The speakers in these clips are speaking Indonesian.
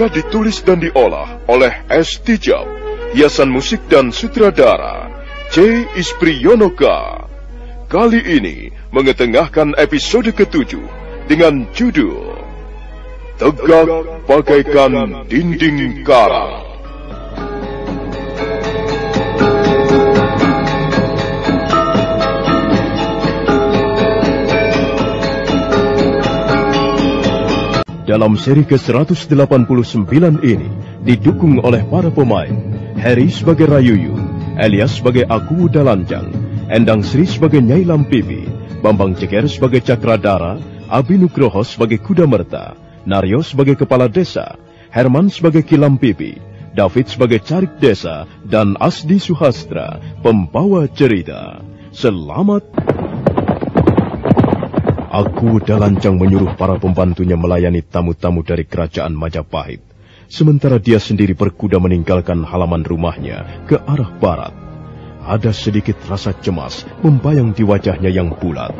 Naskah ditulis dan diolah oleh S. Tijab, hiasan musik dan sutradara C. Ispriyonoka. Kali ini mengetengahkan episode ketujuh dengan judul Tegak Bagaikan Dinding Karang. Dalam seri ke-189 ini didukung oleh para pemain Harry sebagai Rayuyu, Elias sebagai Aku Dalanjang, Endang Sri sebagai Nyai Lampipi, Bambang Ceker sebagai Cakradara, Abi Nugroho sebagai Kuda Merta, Naryo sebagai Kepala Desa, Herman sebagai Kilam Pipi, David sebagai Carik Desa, dan Asdi Suhastra, pembawa cerita. Selamat Aku Dalancang menyuruh para pembantunya melayani tamu-tamu dari kerajaan Majapahit. Sementara dia sendiri berkuda meninggalkan halaman rumahnya ke arah barat. Ada sedikit rasa cemas membayang di wajahnya yang bulat.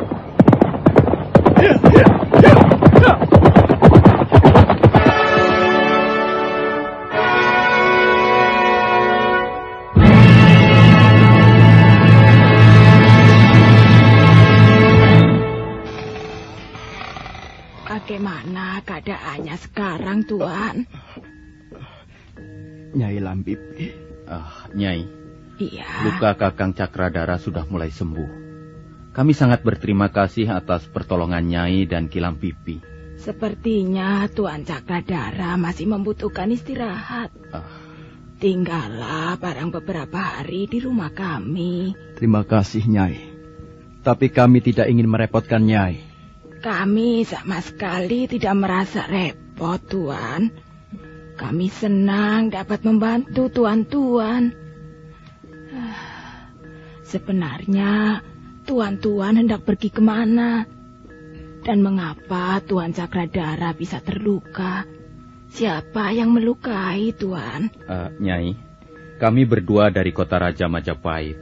Bagaimana keadaannya sekarang, Tuan? Nyai Lambip. Ah, Nyai, Iya. luka Kakang Cakradara sudah mulai sembuh. Kami sangat berterima kasih atas pertolongan Nyai dan Kilam Pipi. Sepertinya Tuan Cakradara masih membutuhkan istirahat. Ah. Tinggallah barang beberapa hari di rumah kami. Terima kasih, Nyai. Tapi kami tidak ingin merepotkan Nyai. Kami sama sekali tidak merasa repot, Tuan. Kami senang dapat membantu tuan-tuan. Sebenarnya, tuan-tuan hendak pergi ke mana? Dan mengapa Tuan Cakradara bisa terluka? Siapa yang melukai, Tuan? Ah, Nyai, kami berdua dari kota Raja Majapahit.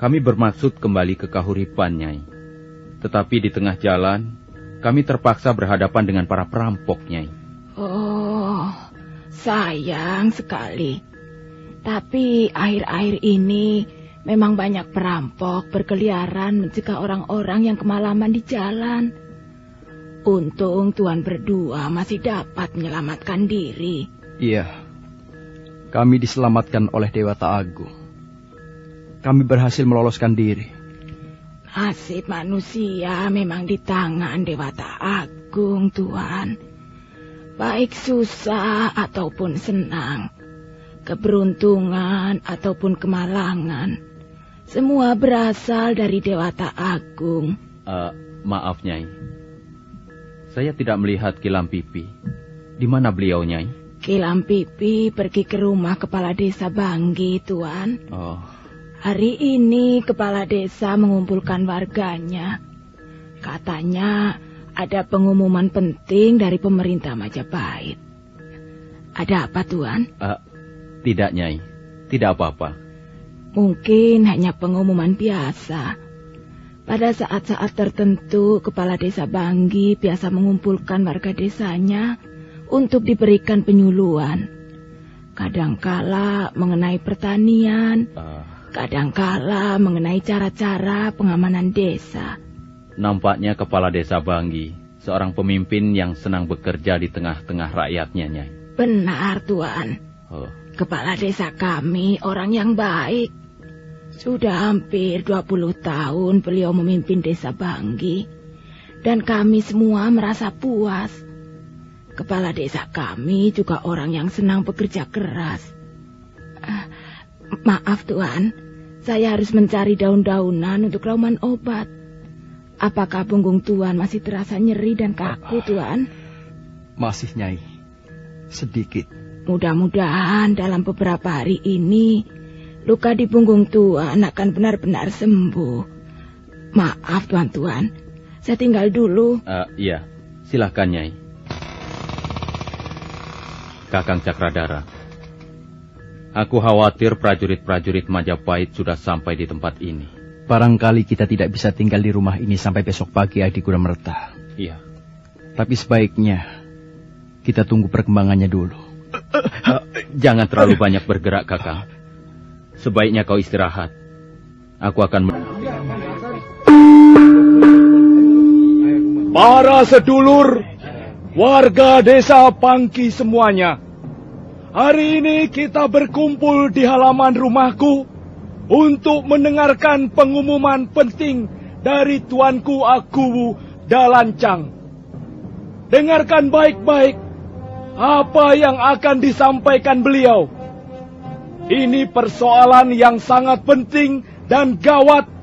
Kami bermaksud kembali ke kahuripan, Nyai. Tetapi di tengah jalan, kami terpaksa berhadapan dengan para perampok, Nyai. Oh, sayang sekali. Tapi akhir-akhir ini memang banyak perampok berkeliaran mencegah orang-orang yang kemalaman di jalan. Untung Tuhan berdua masih dapat menyelamatkan diri. Iya, kami diselamatkan oleh Dewata Agung. Kami berhasil meloloskan diri. Nasib manusia memang di tangan Dewata Agung, Tuhan. Baik susah ataupun senang, keberuntungan ataupun kemalangan, semua berasal dari Dewata Agung. Uh, maaf, Nyai. Saya tidak melihat Kilam Pipi. Di mana beliau, Nyai? Kilam Pipi pergi ke rumah kepala desa Banggi, Tuan. Oh, Hari ini kepala desa mengumpulkan warganya. Katanya ada pengumuman penting dari pemerintah Majapahit. Ada apa, Tuan? uh, tidak, Nyai. Tidak apa-apa. Mungkin hanya pengumuman biasa. Pada saat-saat tertentu, kepala desa Banggi biasa mengumpulkan warga desanya untuk diberikan penyuluhan. Kadangkala mengenai pertanian, Uh, kadangkala mengenai cara-cara pengamanan desa. nampaknya kepala desa Banggi, seorang pemimpin yang senang bekerja di tengah-tengah rakyatnya, Nyai. Benar, Tuan. Oh, Kepala desa kami orang yang baik. Sudah hampir 20 tahun beliau memimpin desa Banggi. Dan kami semua merasa puas. Kepala desa kami juga orang yang senang bekerja keras. Ah, maaf Tuan, saya harus mencari daun-daunan untuk rauman obat. Apakah punggung Tuan masih terasa nyeri dan kaku Tuan? Masih, Nyai. Sedikit. Mudah-mudahan dalam beberapa hari ini luka di punggung Tuan akan benar-benar sembuh. Maaf Tuan-Tuan, saya tinggal dulu. uh, iya. Silahkan, Nyai. Kakang Cakradara. Aku khawatir prajurit-prajurit Majapahit sudah sampai di tempat ini. Barangkali kita tidak bisa tinggal di rumah ini sampai besok pagi Adi Merta. Iya. Tapi sebaiknya kita tunggu perkembangannya dulu. Jangan terlalu banyak bergerak, Kakang. Sebaiknya kau istirahat. Aku akan... Para sedulur, warga desa Pangki semuanya. Hari ini kita berkumpul di halaman rumahku untuk mendengarkan pengumuman penting dari tuanku Akuwu Dalancang. Dengarkan baik-baik apa yang akan disampaikan beliau. Ini persoalan yang sangat penting dan gawat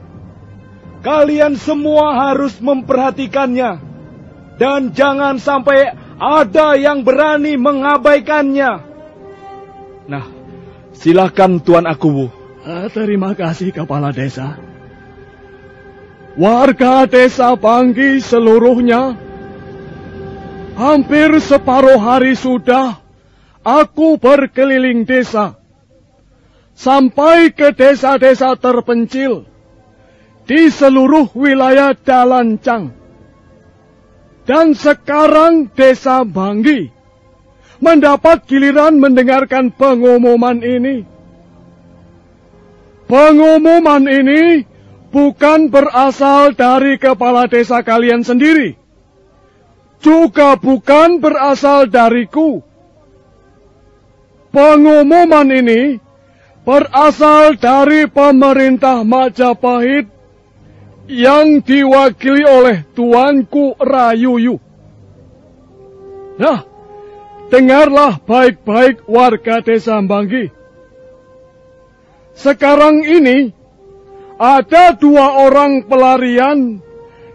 Kalian semua harus memperhatikannya. Dan jangan sampai ada yang berani mengabaikannya. Nah, silakan Tuan Akuwu. Ah, terima kasih Kepala Desa. Warga desa Banggi seluruhnya, hampir separuh hari sudah aku berkeliling desa. Sampai ke desa-desa terpencil di seluruh wilayah Dalancang. Dan sekarang desa Banggi mendapat giliran mendengarkan pengumuman ini. Pengumuman ini bukan berasal dari kepala desa kalian sendiri. Juga bukan berasal dariku. Pengumuman ini berasal dari pemerintah Majapahit yang diwakili oleh Tuanku Rayuyu. Nah, dengarlah baik-baik warga desa Banggi. Sekarang ini ada dua orang pelarian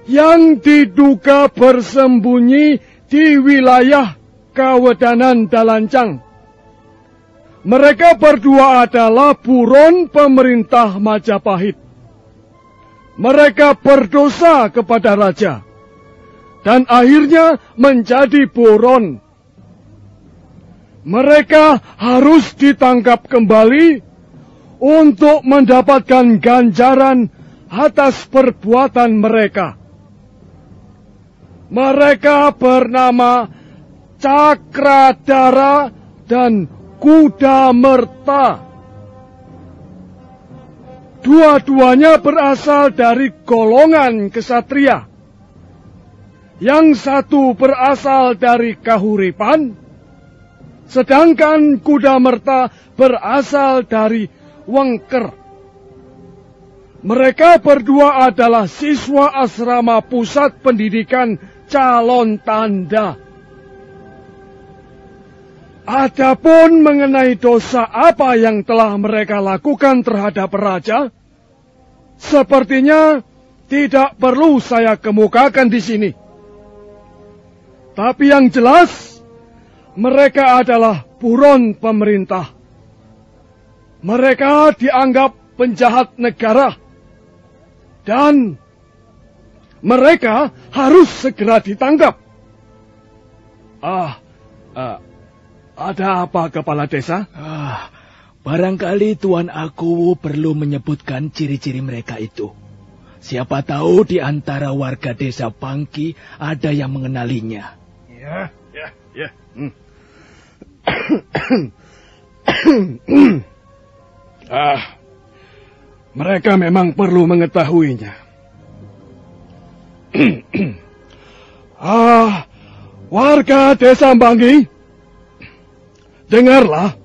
yang diduga bersembunyi di wilayah Kawedanan Dalancang. Mereka berdua adalah buron pemerintah Majapahit. Mereka berdosa kepada raja dan akhirnya menjadi buron. Mereka harus ditangkap kembali untuk mendapatkan ganjaran atas perbuatan mereka. Mereka bernama Cakradara dan Kuda Merta. Dua-duanya berasal dari golongan kesatria. Yang satu berasal dari kahuripan, sedangkan kuda merta berasal dari wengker. Mereka berdua adalah siswa asrama pusat pendidikan calon tanda. Adapun mengenai dosa apa yang telah mereka lakukan terhadap raja, sepertinya tidak perlu saya kemukakan di sini. Tapi yang jelas, mereka adalah buron pemerintah. Mereka dianggap penjahat negara. Dan mereka harus segera ditangkap. Ah, ah ada apa kepala desa? Ah, barangkali Tuan Aku perlu menyebutkan ciri-ciri mereka itu. Siapa tahu di antara warga desa Pangki ada yang mengenalinya. Ya. Ah, mereka memang perlu mengetahuinya. ah, warga desa Banggi, dengarlah.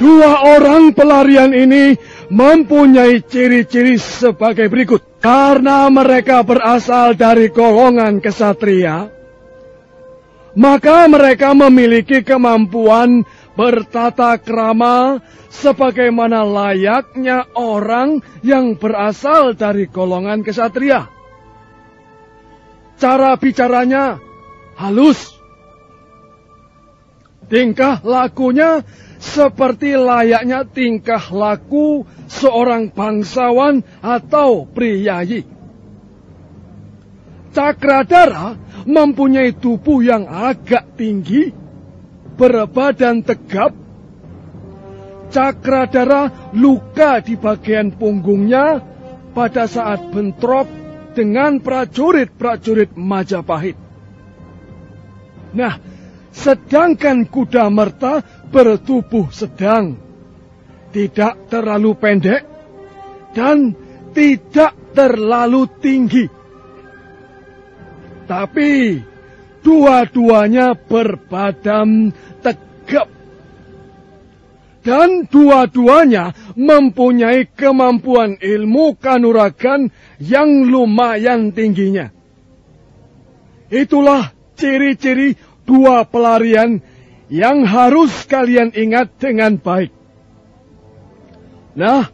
Dua orang pelarian ini mempunyai ciri-ciri sebagai berikut. Karena mereka berasal dari golongan kesatria, maka mereka memiliki kemampuan bertata krama sebagaimana layaknya orang yang berasal dari golongan kesatria. Cara bicaranya halus. Tingkah lakunya seperti layaknya tingkah laku seorang bangsawan atau priyayi. Cakradara mempunyai tubuh yang agak tinggi, berbadan tegap. Cakradara luka di bagian punggungnya pada saat bentrok dengan prajurit-prajurit Majapahit. Nah, sedangkan kuda merta bertubuh sedang, tidak terlalu pendek, dan tidak terlalu tinggi. Tapi dua-duanya berbadan tegap. Dan dua-duanya mempunyai kemampuan ilmu kanuragan yang lumayan tingginya. Itulah ciri-ciri dua pelarian yang harus kalian ingat dengan baik. Nah,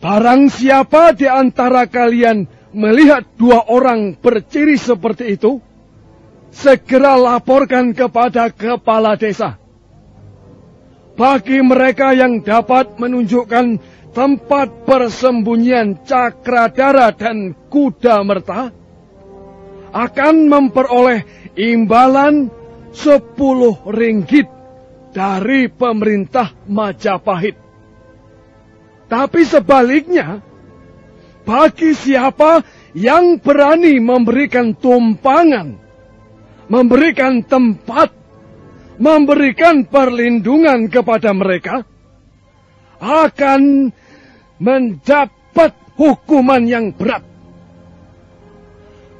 barang siapa di antara kalian melihat dua orang berciri seperti itu, segera laporkan kepada kepala desa. Bagi mereka yang dapat menunjukkan tempat persembunyian cakradara dan kuda merta, akan memperoleh imbalan sepuluh ringgit dari pemerintah Majapahit. Tapi sebaliknya, bagi siapa yang berani memberikan tumpangan, memberikan tempat, memberikan perlindungan kepada mereka, akan mendapat hukuman yang berat.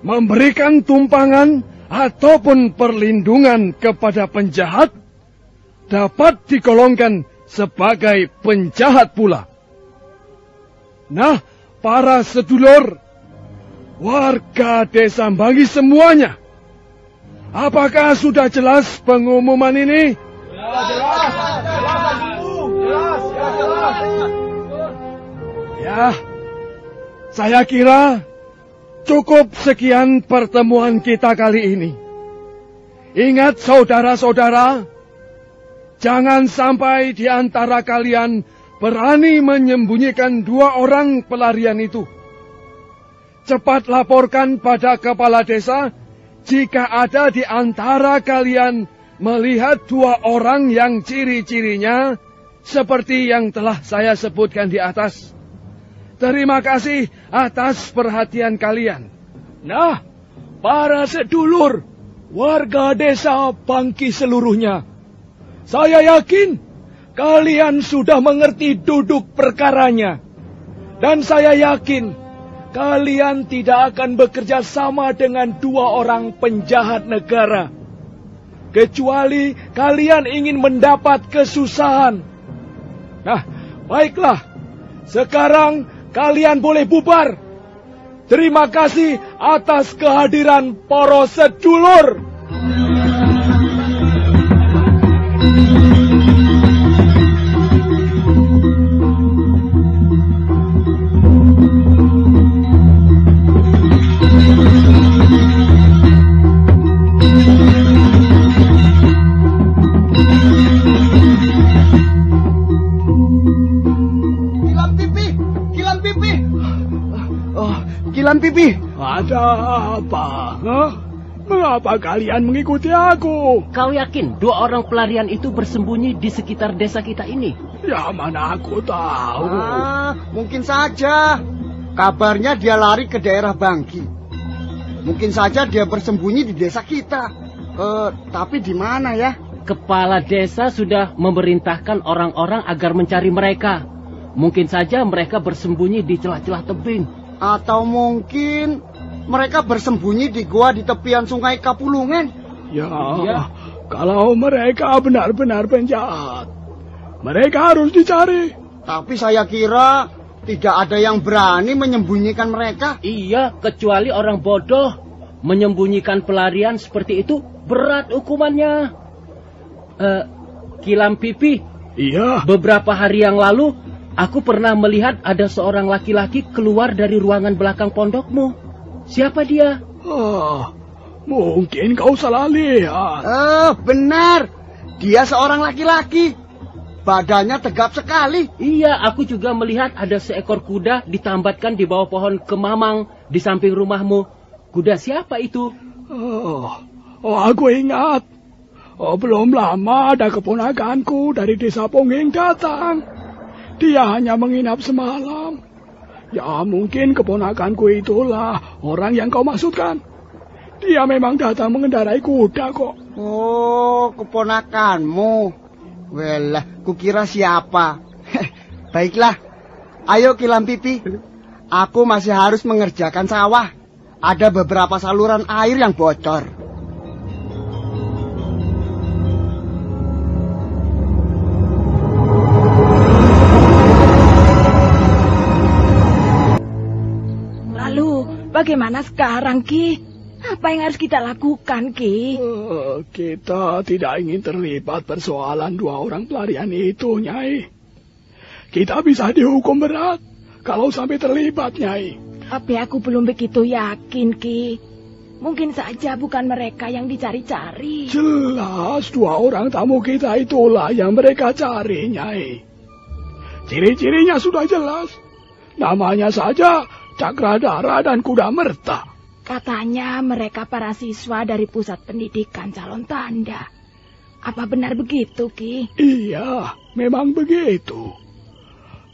Memberikan tumpangan ataupun perlindungan kepada penjahat dapat digolongkan sebagai penjahat pula. Nah, para sedulur, warga desa bagi semuanya, apakah sudah jelas pengumuman ini? Jelas, jelas, jelas, jelas, jelas. Ya, saya kira Cukup sekian pertemuan kita kali ini. Ingat saudara-saudara, jangan sampai di antara kalian berani menyembunyikan dua orang pelarian itu. Cepat laporkan pada kepala desa jika ada di antara kalian melihat dua orang yang ciri-cirinya seperti yang telah saya sebutkan di atas. Terima kasih atas perhatian kalian. Nah, para sedulur, warga desa Pangki seluruhnya. Saya yakin kalian sudah mengerti duduk perkaranya. Dan saya yakin kalian tidak akan bekerja sama dengan dua orang penjahat negara. Kecuali kalian ingin mendapat kesusahan. Nah, baiklah. Sekarang kalian boleh bubar. Terima kasih atas kehadiran para sedulur. Pipi. Ada apa? Hah? Mengapa kalian mengikuti aku? Kau yakin dua orang pelarian itu bersembunyi di sekitar desa kita ini? Ya mana aku tahu. Ah, mungkin saja. Kabarnya dia lari ke daerah Bangki. Mungkin saja dia bersembunyi di desa kita. Eh, tapi di mana ya? Kepala desa sudah memerintahkan orang-orang agar mencari mereka. Mungkin saja mereka bersembunyi di celah-celah tebing. Atau mungkin mereka bersembunyi di gua di tepian sungai Kapulungan. Ya, Ya. kalau mereka benar-benar penjahat, mereka harus dicari. Tapi saya kira tidak ada yang berani menyembunyikan mereka. Iya, kecuali orang bodoh. Menyembunyikan pelarian seperti itu berat hukumannya. Eh, kilam pipi, Iya, beberapa hari yang lalu aku pernah melihat ada seorang laki-laki keluar dari ruangan belakang pondokmu. Siapa dia? ah, mungkin kau salah lihat. Eh, benar. Dia seorang laki-laki. Badannya tegap sekali. Iya, aku juga melihat ada seekor kuda ditambatkan di bawah pohon kemamang di samping rumahmu. Kuda siapa itu? Oh, oh aku ingat. Oh, belum lama ada keponakanku dari desa Pongging datang. Dia hanya menginap semalam. Ya mungkin keponakanku itulah orang yang kau maksudkan. Dia memang datang mengendarai kuda kok. Oh, keponakanmu. Welah, kukira siapa. Baiklah, ayo kilam pipi. Aku masih harus mengerjakan sawah. Ada beberapa saluran air yang bocor. Bagaimana sekarang, Ki? Apa yang harus kita lakukan, Ki? Eh, kita tidak ingin terlibat persoalan dua orang pelarian itu, Nyai. Kita bisa dihukum berat kalau sampai terlibat, Nyai. Tapi aku belum begitu yakin, Ki. Mungkin saja bukan mereka yang dicari-cari. Jelas dua orang tamu kita itulah yang mereka cari, Nyai. Ciri-cirinya sudah jelas. Namanya saja Cakradara dan Kuda Merta. Katanya mereka para siswa dari pusat pendidikan calon tanda. Apa benar begitu, Ki? Iya, memang begitu.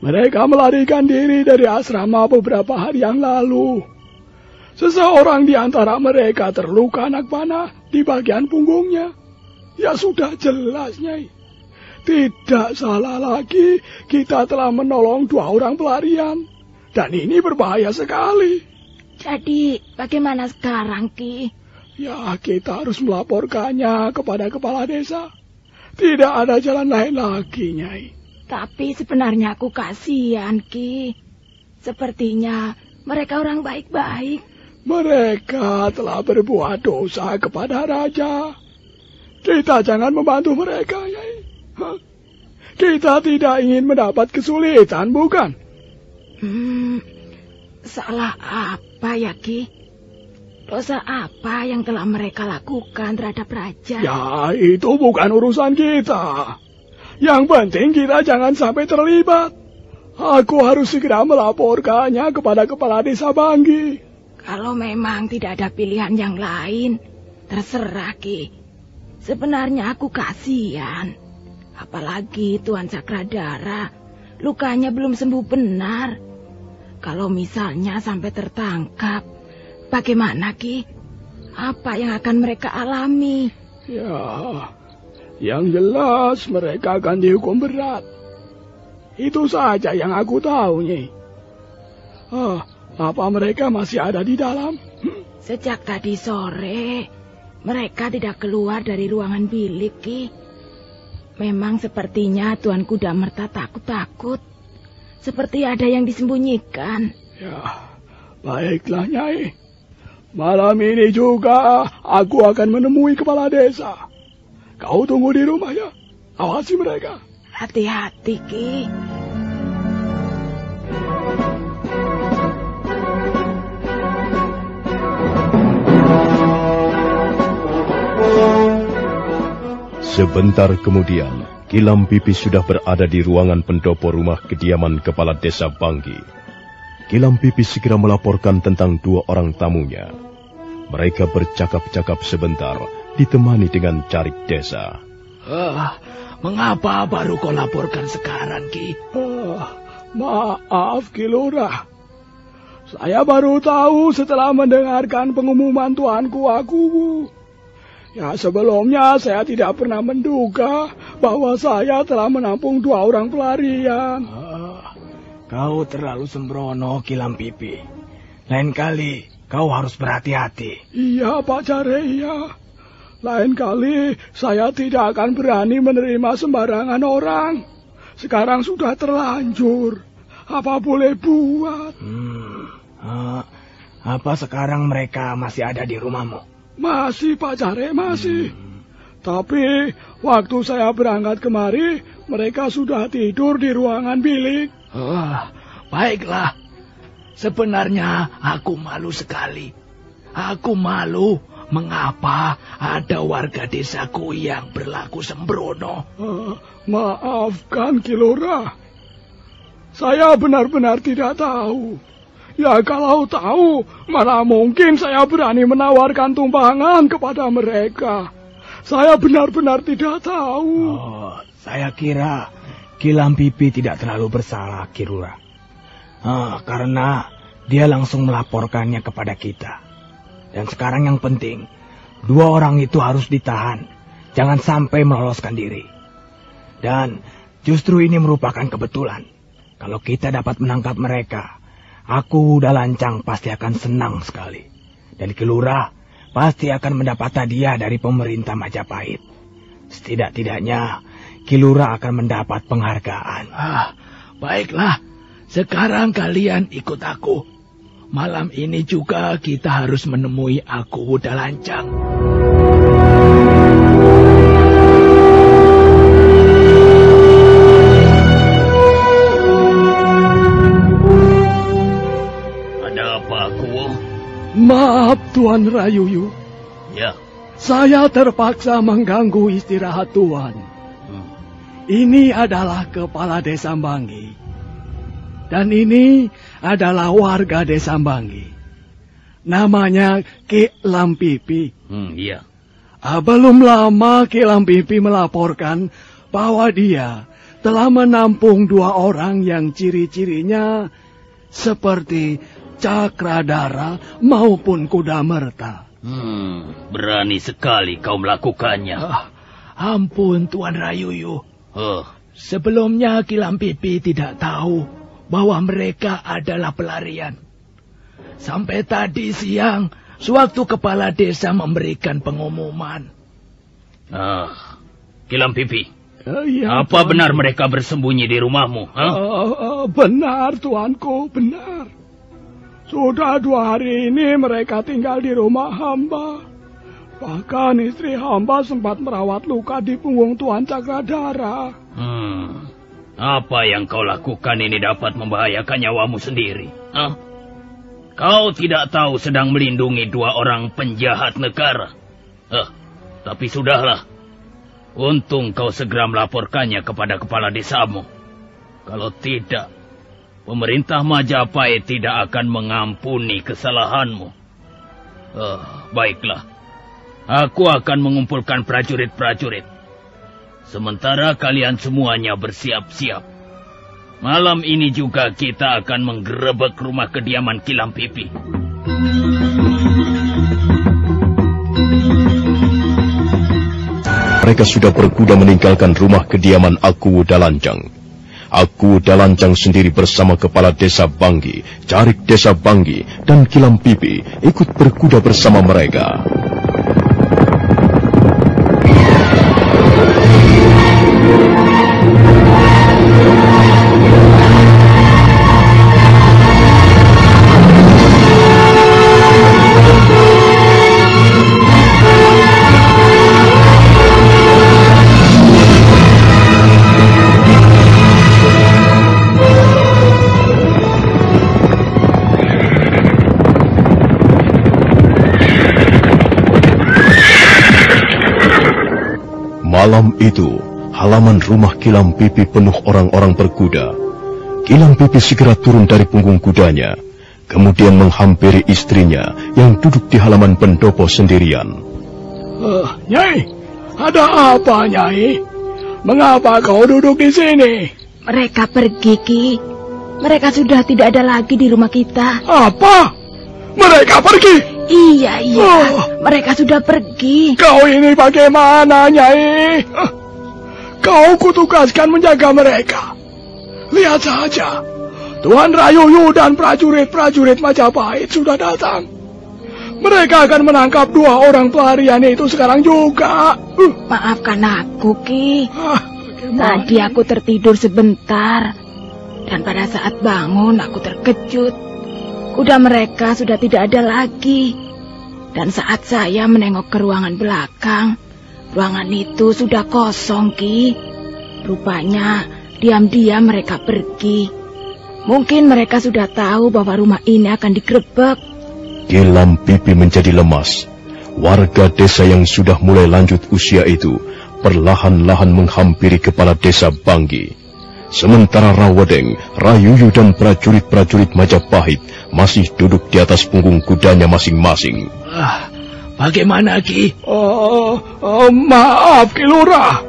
Mereka melarikan diri dari asrama beberapa hari yang lalu. Seseorang di antara mereka terluka anak panah di bagian punggungnya. Ya sudah jelas, Nyai. Tidak salah lagi kita telah menolong dua orang pelarian. Dan ini berbahaya sekali. Jadi, bagaimana sekarang, Ki? Ya, kita harus melaporkannya kepada kepala desa. Tidak ada jalan lain lagi, Nyai. Tapi sebenarnya aku kasihan, Ki. Sepertinya mereka orang baik-baik. Mereka telah berbuat dosa kepada raja. Kita jangan membantu mereka, Nyai. Hah? Kita tidak ingin mendapat kesulitan, bukan? Hmm, salah apa ya, Ki? Dosa apa yang telah mereka lakukan terhadap raja? Ya, itu bukan urusan kita. Yang penting kita jangan sampai terlibat. Aku harus segera melaporkannya kepada kepala desa Banggi. Kalau memang tidak ada pilihan yang lain, terserah, Ki. Sebenarnya aku kasihan. Apalagi Tuan Cakradara, lukanya belum sembuh benar. Kalau misalnya sampai tertangkap, bagaimana Ki? Apa yang akan mereka alami? Ya, yang jelas mereka akan dihukum berat. Itu saja yang aku tahu, Nyi. Ah, apa mereka masih ada di dalam? Sejak tadi sore, mereka tidak keluar dari ruangan bilik, Ki. Memang sepertinya Tuan Kuda Merta takut-takut. Seperti ada yang disembunyikan. Ya, baiklah, Nyai. Malam ini juga aku akan menemui kepala desa. Kau tunggu di rumah ya. Awasi mereka. Hati-hati, Ki. Sebentar kemudian, Kilam Pipi sudah berada di ruangan pendopo rumah kediaman kepala desa Banggi. Kilam Pipi segera melaporkan tentang dua orang tamunya. Mereka bercakap-cakap sebentar, ditemani dengan carik desa. Ah, mengapa baru kau laporkan sekarang, Ki? Ah, maaf, Ki Lurah. Saya baru tahu setelah mendengarkan pengumuman tuanku aku. Ya sebelumnya saya tidak pernah menduga bahwa saya telah menampung dua orang pelarian. Ah, kau terlalu sembrono, Kilam Pipi. Lain kali kau harus berhati-hati. Iya, Pak Jare, iya. Lain kali saya tidak akan berani menerima sembarangan orang. Sekarang sudah terlanjur. Apa boleh buat? Hmm, uh, apa sekarang mereka masih ada di rumahmu? Masih, Pak Jare, masih. Hmm. Tapi waktu saya berangkat kemari, mereka sudah tidur di ruangan bilik. Oh, baiklah. Sebenarnya aku malu sekali. Aku malu mengapa ada warga desaku yang berlaku sembrono. Uh, maafkan, Kilora. Saya benar-benar tidak tahu. Ya kalau tahu, mana mungkin saya berani menawarkan tumpangan kepada mereka. Saya benar-benar tidak tahu. Oh, saya kira Kilam Pipi tidak terlalu bersalah, Kirura. Ah, karena dia langsung melaporkannya kepada kita. Dan sekarang yang penting, dua orang itu harus ditahan. Jangan sampai meloloskan diri. Dan justru ini merupakan kebetulan. Kalau kita dapat menangkap mereka, Aku udah lancang pasti akan senang sekali. Dan Kilura pasti akan mendapat hadiah dari pemerintah Majapahit. Setidak-tidaknya Kilura akan mendapat penghargaan. Ah, baiklah. Sekarang kalian ikut aku. Malam ini juga kita harus menemui aku udah lancang. Maaf Tuan Rayuyu. Ya. Saya terpaksa mengganggu istirahat Tuan. Hmm. Ini adalah kepala desa Banggi. Dan ini adalah warga desa Banggi. Namanya Ki Lampipi. Hmm, iya. Ah, belum lama Ki Lampipi melaporkan bahwa dia telah menampung dua orang yang ciri-cirinya seperti Cakradara maupun kuda merta. Hmm, berani sekali kau melakukannya. Ah, ampun Tuan Rayuyu. Oh. Sebelumnya Kilam Pipi tidak tahu bahwa mereka adalah pelarian. Sampai tadi siang, sewaktu kepala desa memberikan pengumuman. Ah, Kilam Pipi. Uh, iya, Apa tuan. benar mereka bersembunyi di rumahmu? Huh? Uh, uh, benar, tuanku, benar. Sudah dua hari ini mereka tinggal di rumah hamba. Bahkan istri hamba sempat merawat luka di punggung Tuan Cakradara. Hmm. Apa yang kau lakukan ini dapat membahayakan nyawamu sendiri. Huh? Kau tidak tahu sedang melindungi dua orang penjahat negara. Huh, tapi sudahlah. Untung kau segera melaporkannya kepada kepala desamu. Kalau tidak, Pemerintah Majapahit tidak akan mengampuni kesalahanmu. Uh, baiklah. Aku akan mengumpulkan prajurit-prajurit. Sementara kalian semuanya bersiap-siap. Malam ini juga kita akan menggerebek rumah kediaman Kilam Pipi. Mereka sudah berkuda meninggalkan rumah kediaman Aku Dalancang. Aku Dalancang sendiri bersama kepala desa Banggi, Carik desa Banggi, dan Kilam Pipi ikut berkuda bersama mereka. Malam itu, halaman rumah Kilam Pipi penuh orang-orang berkuda. Kilam Pipi segera turun dari punggung kudanya, kemudian menghampiri istrinya yang duduk di halaman pendopo sendirian. Uh, Nyai, ada apa Nyai? Mengapa kau duduk di sini? Mereka pergi, Ki. Mereka sudah tidak ada lagi di rumah kita. Apa? Mereka pergi? Iya, iya. Oh. Mereka sudah pergi. Kau ini bagaimana, Nyai? Kau kutugaskan menjaga mereka. Lihat saja. Tuan Rayuyu dan prajurit-prajurit Majapahit sudah datang. Mereka akan menangkap dua orang pelarian itu sekarang juga. Uh. Maafkan aku, Ki. Ah, Tadi aku tertidur sebentar. Dan pada saat bangun aku terkejut. Kuda mereka sudah tidak ada lagi. Dan saat saya menengok ke ruangan belakang, ruangan itu sudah kosong, Ki. Rupanya diam-diam mereka pergi. Mungkin mereka sudah tahu bahwa rumah ini akan digerebek. Kilam pipi menjadi lemas. Warga desa yang sudah mulai lanjut usia itu perlahan-lahan menghampiri kepala desa Banggi. Sementara Rawedeng, Rayuyu dan prajurit-prajurit Majapahit masih duduk di atas punggung kudanya masing-masing. Ah, bagaimana Ki? Oh, oh, maaf Ki Lurah.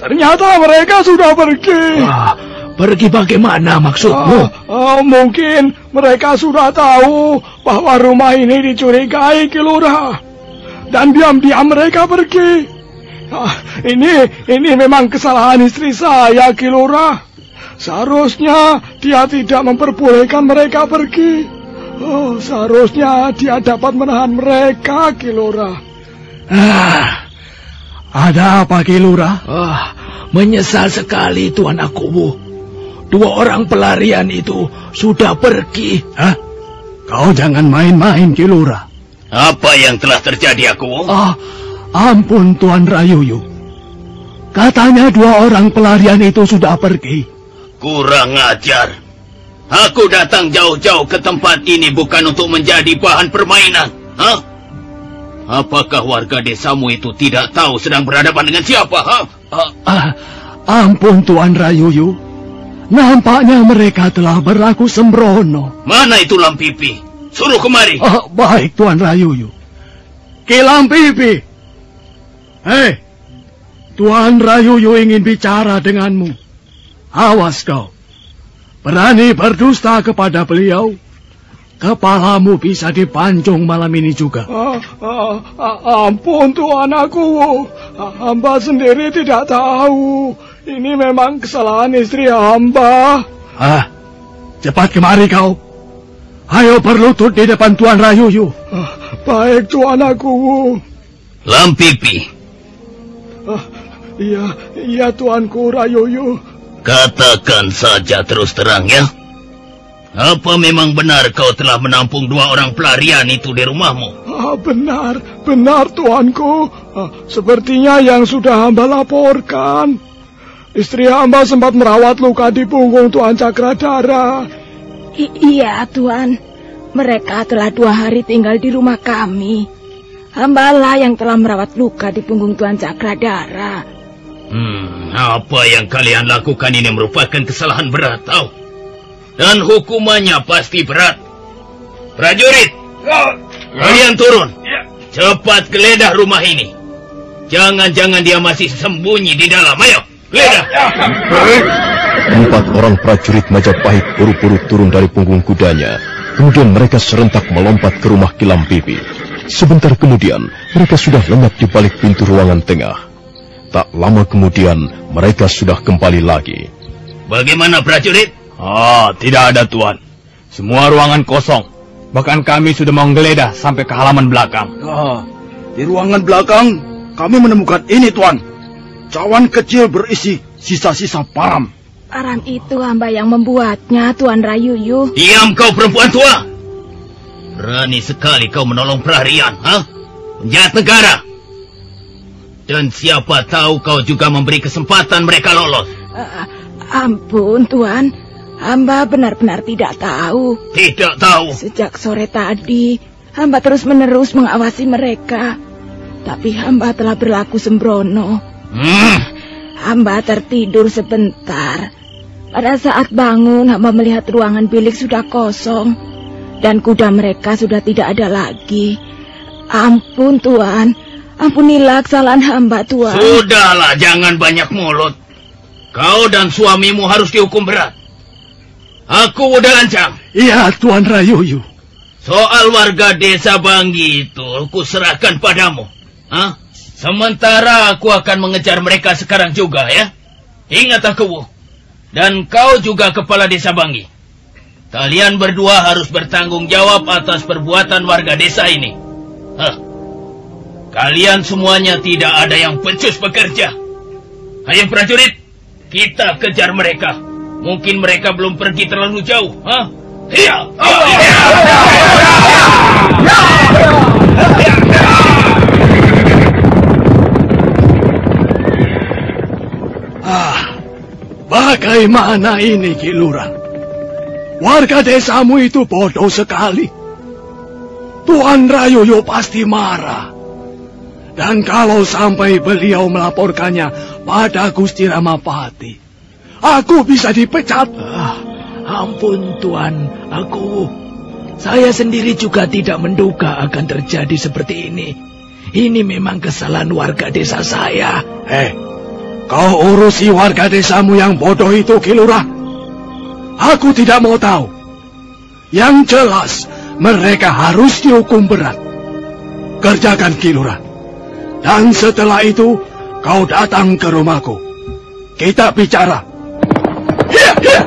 Ternyata mereka sudah pergi. Ah, pergi bagaimana maksudmu? Ah, ah, mungkin mereka sudah tahu bahwa rumah ini dicurigai Ki Lurah. Dan diam-diam mereka pergi. Ah, ini ini memang kesalahan istri saya, Ki Lurah. Seharusnya dia tidak memperbolehkan mereka pergi. Oh, seharusnya dia dapat menahan mereka, Kilora. Ah, ada apa, Kilora? Ah, menyesal sekali, Tuan Akubu. Dua orang pelarian itu sudah pergi. Hah? Kau jangan main-main, Kilora. Apa yang telah terjadi, Akubu? Ah, ampun, Tuan Rayuyu. Katanya dua orang pelarian itu sudah pergi. Kurang ajar. Aku datang jauh-jauh ke tempat ini bukan untuk menjadi bahan permainan. Hah? Apakah warga desamu itu tidak tahu sedang berhadapan dengan siapa? Ha? Uh, uh, ampun Tuan Rayuyu. Nampaknya mereka telah berlaku sembrono. Mana itu Lampipi? Suruh kemari. Uh, baik Tuan Rayuyu. Ki Lampipi. Hei, Tuan Rayuyu ingin bicara denganmu. Awas kau. Berani berdusta kepada beliau, kepalamu bisa dipancung malam ini juga. Ah, ah, ah, ampun Tuhan aku, hamba sendiri tidak tahu. Ini memang kesalahan istri hamba. Ah, cepat kemari kau. Ayo berlutut di depan Tuan Rayuyu. Ah, baik Tuan aku. Lampipi. Ah, iya, iya Tuanku Rayuyu. Katakan saja terus terang ya. Apa memang benar kau telah menampung dua orang pelarian itu di rumahmu? Ah, benar, benar tuanku. Ah, sepertinya yang sudah hamba laporkan. Istri hamba sempat merawat luka di punggung Tuan Cakradara. I iya, Tuan. Mereka telah dua hari tinggal di rumah kami. Hambalah yang telah merawat luka di punggung Tuan Cakradara. Hmm, apa yang kalian lakukan ini merupakan kesalahan berat, tahu? Dan hukumannya pasti berat. Prajurit, kalian turun. Cepat geledah rumah ini. Jangan-jangan dia masih sembunyi di dalam. Ayo, lihat. Empat orang prajurit Majapahit buru-buru turun dari punggung kudanya. Kemudian mereka serentak melompat ke rumah Kilam Pipi. Sebentar kemudian, mereka sudah lenyap di balik pintu ruangan tengah. Tak lama kemudian, mereka sudah kembali lagi. Bagaimana prajurit? Oh, tidak ada tuan. Semua ruangan kosong. Bahkan kami sudah menggeledah sampai ke halaman belakang. Ah, di ruangan belakang kami menemukan ini tuan. Cawan kecil berisi sisa-sisa param. Param itu hamba yang membuatnya, Tuan Rayuyu. Diam kau perempuan tua! Berani sekali kau menolong perharian, ha? Penjahat negara! Dan siapa tahu kau juga memberi kesempatan mereka lolos. Uh, ampun, Tuan. Hamba benar-benar tidak tahu. Tidak tahu? Sejak sore tadi, hamba terus-menerus mengawasi mereka. Tapi hamba telah berlaku sembrono. Hmm. Hamba tertidur sebentar. Pada saat bangun, hamba melihat ruangan bilik sudah kosong. Dan kuda mereka sudah tidak ada lagi. Ampun, Tuan. Ampunilah kesalahan hamba, Tuan. Sudahlah, jangan banyak mulut. Kau dan suamimu harus dihukum berat. Aku udah lancang. Iya, Tuan Rayuyu. Soal warga desa Banggi itu, aku serahkan padamu. Hah? Sementara aku akan mengejar mereka sekarang juga, ya. Ingat aku, dan kau juga kepala desa Banggi. Kalian berdua harus bertanggung jawab atas perbuatan warga desa ini. Hah. Kalian semuanya tidak ada yang pecus bekerja. Ayo prajurit, kita kejar mereka. Mungkin mereka belum pergi terlalu jauh. Hah? Iya. Ah, Bagaimana ini, Kilura? Warga desamu itu bodoh sekali. Tuan Rayoyo pasti marah. Dan kalau sampai beliau melaporkannya pada Gusti Ramapati, aku bisa dipecat. Ah, ampun, Tuan. Aku... Saya sendiri juga tidak menduga akan terjadi seperti ini. Ini memang kesalahan warga desa saya. Eh, Kau urusi warga desamu yang bodoh itu, Kilura. Aku tidak mau tahu. Yang jelas, mereka harus dihukum berat. Kerjakan, Kilura. Dan setelah itu, kau datang ke rumahku. Kita bicara. Hiya.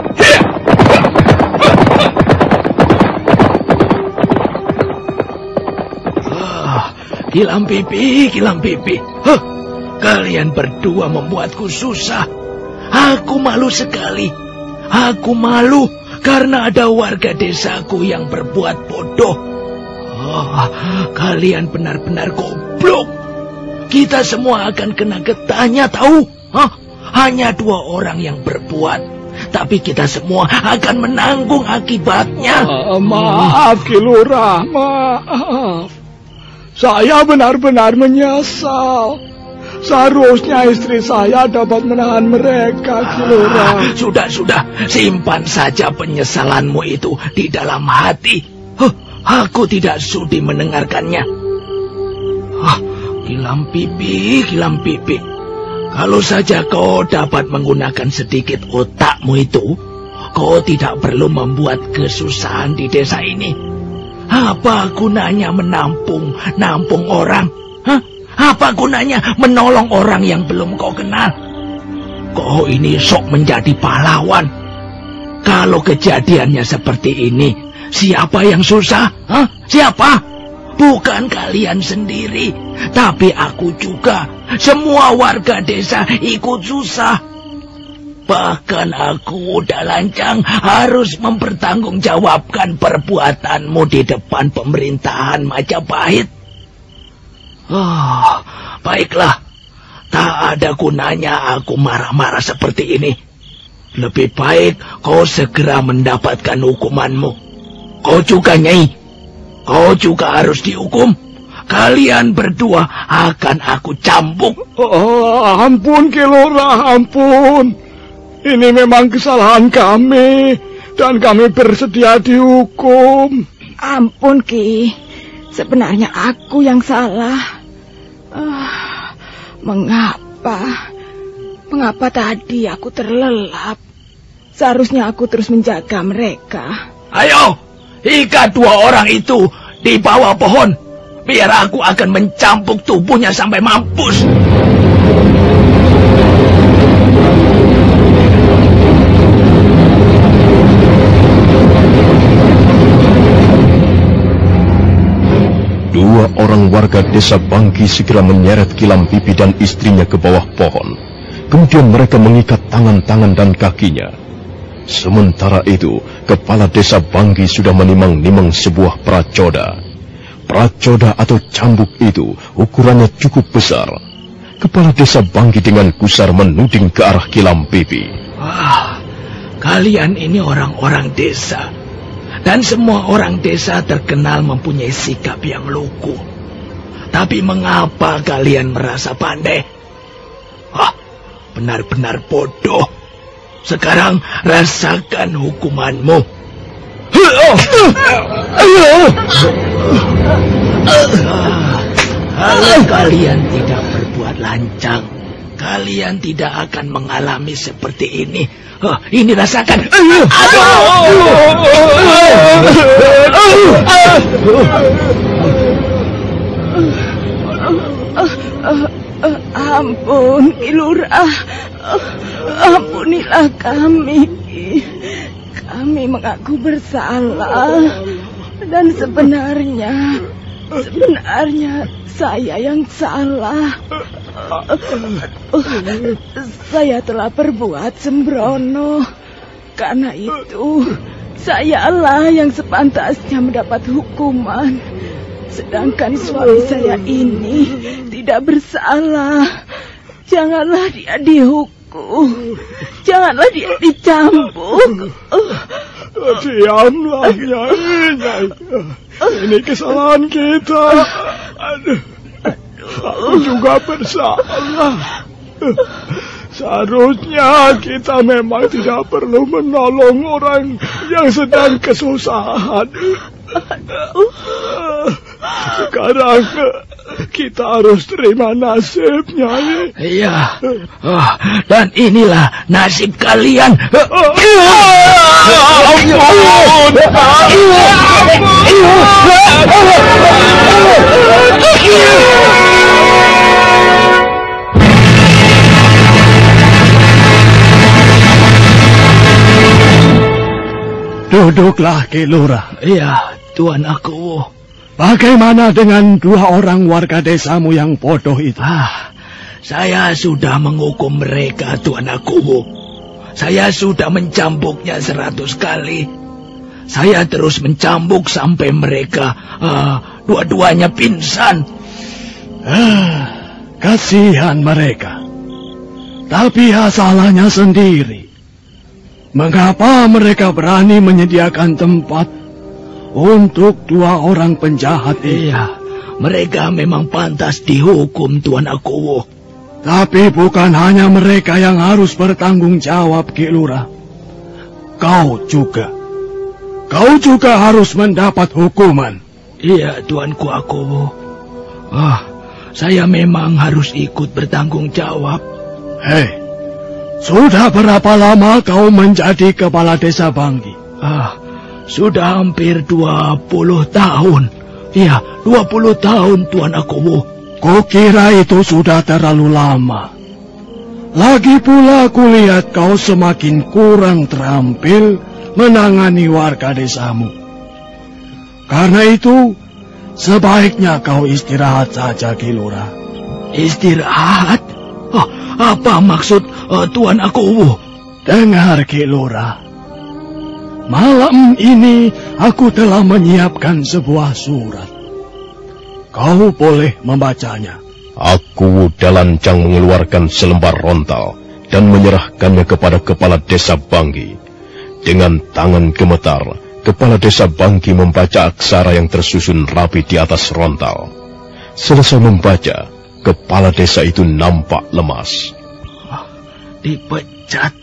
Ah, kilam pipi, kilam pipi. Huh. Kalian berdua membuatku susah. Aku malu sekali. Aku malu karena ada warga desaku yang berbuat bodoh. Oh, kalian benar-benar goblok. Kita semua akan kena getahnya tahu? Hah? Hanya dua orang yang berbuat. Tapi kita semua akan menanggung akibatnya. Uh, maaf, Kilura, maaf. Saya benar-benar menyesal. Seharusnya istri saya dapat menahan mereka, Kilura. Ah, sudah, sudah. Simpan saja penyesalanmu itu di dalam hati. Huh, aku tidak sudi mendengarkannya. Kilam pipi, kilam pipi. Kalau saja kau dapat menggunakan sedikit otakmu itu, kau tidak perlu membuat kesusahan di desa ini. Apa gunanya menampung, nampung orang? Hah? Apa gunanya menolong orang yang belum kau kenal? Kau ini sok menjadi pahlawan. Kalau kejadiannya seperti ini, siapa yang susah? Hah? Siapa? Bukan kalian sendiri, tapi aku juga. Semua warga desa ikut susah. Bahkan aku udah lancang harus mempertanggungjawabkan perbuatanmu di depan pemerintahan Majapahit. Oh, baiklah. Tak ada gunanya aku marah-marah seperti ini. Lebih baik kau segera mendapatkan hukumanmu. Kau juga, Nyai. Kau juga harus dihukum. Kalian berdua akan aku cambuk. Oh, ampun, Kilora, ampun. Ini memang kesalahan kami. Dan kami bersedia dihukum. Ampun, Ki. Sebenarnya aku yang salah. Uh, Mengapa? Mengapa tadi aku terlelap? Seharusnya aku terus menjaga mereka. Ayo, ikat dua orang itu di bawah pohon. Biar aku akan mencampuk tubuhnya sampai mampus. Dua orang warga desa Bangki segera menyeret Kilam Pipi dan istrinya ke bawah pohon. Kemudian mereka mengikat tangan-tangan dan kakinya. Sementara itu, kepala desa Bangki sudah menimang-nimang sebuah pracoda. Pracoda atau cambuk itu ukurannya cukup besar. Kepala desa Bangki dengan kusar menuding ke arah Kilam Pipi. Wah, kalian ini orang-orang desa. Dan semua orang desa terkenal mempunyai sikap yang lugu. Tapi mengapa kalian merasa pandai? Hah, benar-benar bodoh. Sekarang rasakan hukumanmu. Kalau kalian tidak berbuat lancang, kalian tidak akan mengalami seperti ini. Oh, ini rasakan. Ampun, Kilurah. Ampunilah kami. Kami mengaku bersalah. Dan sebenarnya, sebenarnya saya yang salah. Saya telah berbuat sembrono. Karena itu, sayalah yang sepantasnya mendapat hukuman. Sedangkan suami saya ini tidak bersalah. Janganlah dia dihukum. Janganlah dia dicambuk. Diamlah, Nyai, Nyai. Ini kesalahan kita. Aduh. Aku juga bersalah. Seharusnya kita memang tidak perlu menolong orang yang sedang kesusahan. Sekarang kita harus terima nasibnya. Iya. Oh, dan inilah nasib kalian. Ampun! Duduklah, Kilura. Iya, Tuan aku. Bagaimana dengan dua orang warga desamu yang bodoh itu? Ah, saya sudah menghukum mereka, Tuan aku. Saya sudah mencambuknya seratus kali. Saya terus mencambuk sampai mereka uh, dua-duanya pingsan. Ah, kasihan mereka. Tapi salahnya sendiri. Mengapa mereka berani menyediakan tempat untuk dua orang penjahat itu? Iya, mereka memang pantas dihukum, Tuan aku. Tapi bukan hanya mereka yang harus bertanggung jawab, Ki Lurah. Kau juga. Kau juga harus mendapat hukuman. Iya, tuanku aku. Ah, saya memang harus ikut bertanggung jawab. Hei, sudah berapa lama kau menjadi kepala desa Banggi? Ah, sudah hampir 20 tahun. Iya, 20 tahun tuan aku. Kukira itu sudah terlalu lama. Lagi pula kulihat kau semakin kurang terampil menangani warga desamu. Karena itu, sebaiknya kau istirahat saja, Kilura. Istirahat? Oh, apa maksud uh, Tuan aku? Dengar, Kilura. Malam ini aku telah menyiapkan sebuah surat. Kau boleh membacanya. Aku Dalancang mengeluarkan selembar rontal dan menyerahkannya kepada kepala desa Banggi. Dengan tangan gemetar, kepala desa Banggi membaca aksara yang tersusun rapi di atas rontal. Selesai membaca, kepala desa itu nampak lemas. Dipecat?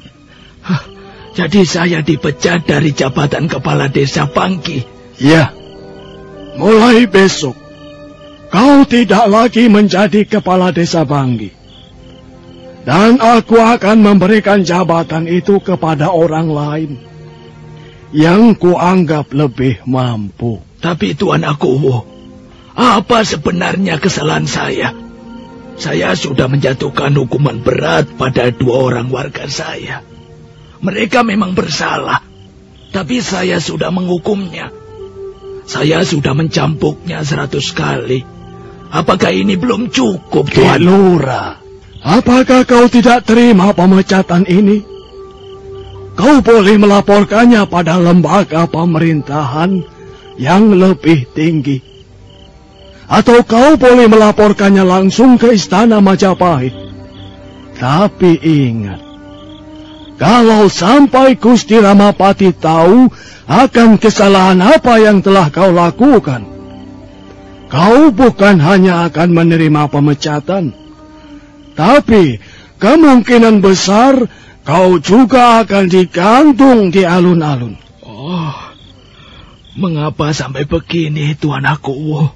Jadi saya dipecat dari jabatan kepala desa Banggi? Ya, mulai besok Kau tidak lagi menjadi kepala desa Banggi. Dan aku akan memberikan jabatan itu kepada orang lain yang kuanggap lebih mampu. Tapi Tuan Akuwo, apa sebenarnya kesalahan saya? Saya sudah menjatuhkan hukuman berat pada dua orang warga saya. Mereka memang bersalah, tapi saya sudah menghukumnya. Saya sudah mencampuknya seratus kali. Apakah ini belum cukup, Tuan? Lura, apakah kau tidak terima pemecatan ini? Kau boleh melaporkannya pada lembaga pemerintahan yang lebih tinggi. Atau kau boleh melaporkannya langsung ke istana Majapahit. Tapi ingat, kalau sampai Gusti Ramapati tahu akan kesalahan apa yang telah kau lakukan, kau bukan hanya akan menerima pemecatan, tapi kemungkinan besar kau juga akan digantung di alun-alun. Oh, mengapa sampai begini, Tuan Aku?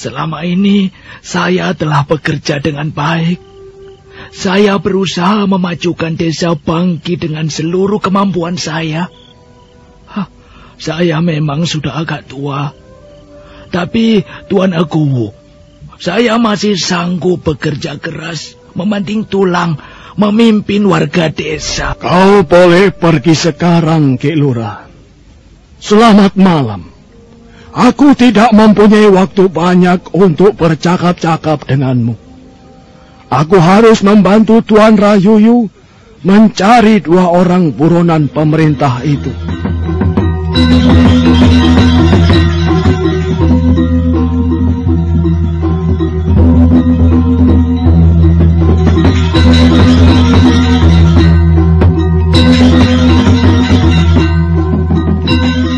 Selama ini saya telah bekerja dengan baik. Saya berusaha memajukan desa Bangki dengan seluruh kemampuan saya. Hah, saya memang sudah agak tua. Tapi Tuan Aku, saya masih sanggup bekerja keras, memanting tulang, memimpin warga desa. Kau boleh pergi sekarang, Ki Lurah. Selamat malam. Aku tidak mempunyai waktu banyak untuk bercakap-cakap denganmu. Aku harus membantu Tuan Rayuyu mencari dua orang buronan pemerintah itu.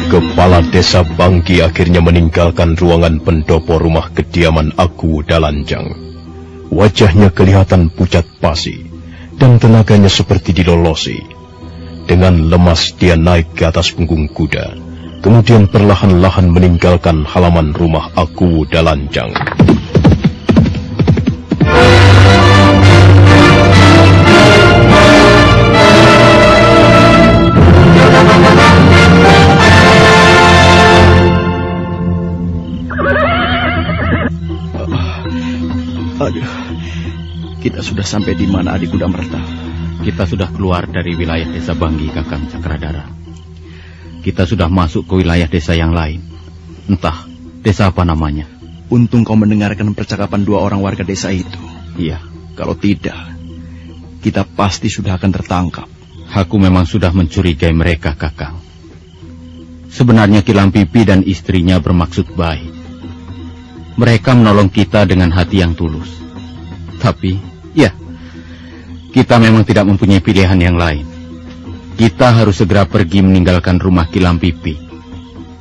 Kepala desa Bangki akhirnya meninggalkan ruangan pendopo rumah kediaman Aku Dalanjang. Wajahnya kelihatan pucat pasi, dan tenaganya seperti dilolosi. Dengan lemas dia naik ke atas punggung kuda, kemudian perlahan-lahan meninggalkan halaman rumah Aku Dalanjang. Kita sudah sampai di mana adik kuda merta? Kita sudah keluar dari wilayah desa Banggi, Kakang Cakradara. Kita sudah masuk ke wilayah desa yang lain. Entah, desa apa namanya. Untung kau mendengarkan percakapan dua orang warga desa itu. Iya, Kalau tidak, kita pasti sudah akan tertangkap. aku memang sudah mencurigai mereka, Kakang. Sebenarnya Kilam Pipi dan istrinya bermaksud baik. Mereka menolong kita dengan hati yang tulus. Tapi, kita memang tidak mempunyai pilihan yang lain. Kita harus segera pergi meninggalkan rumah Kilam Pipi.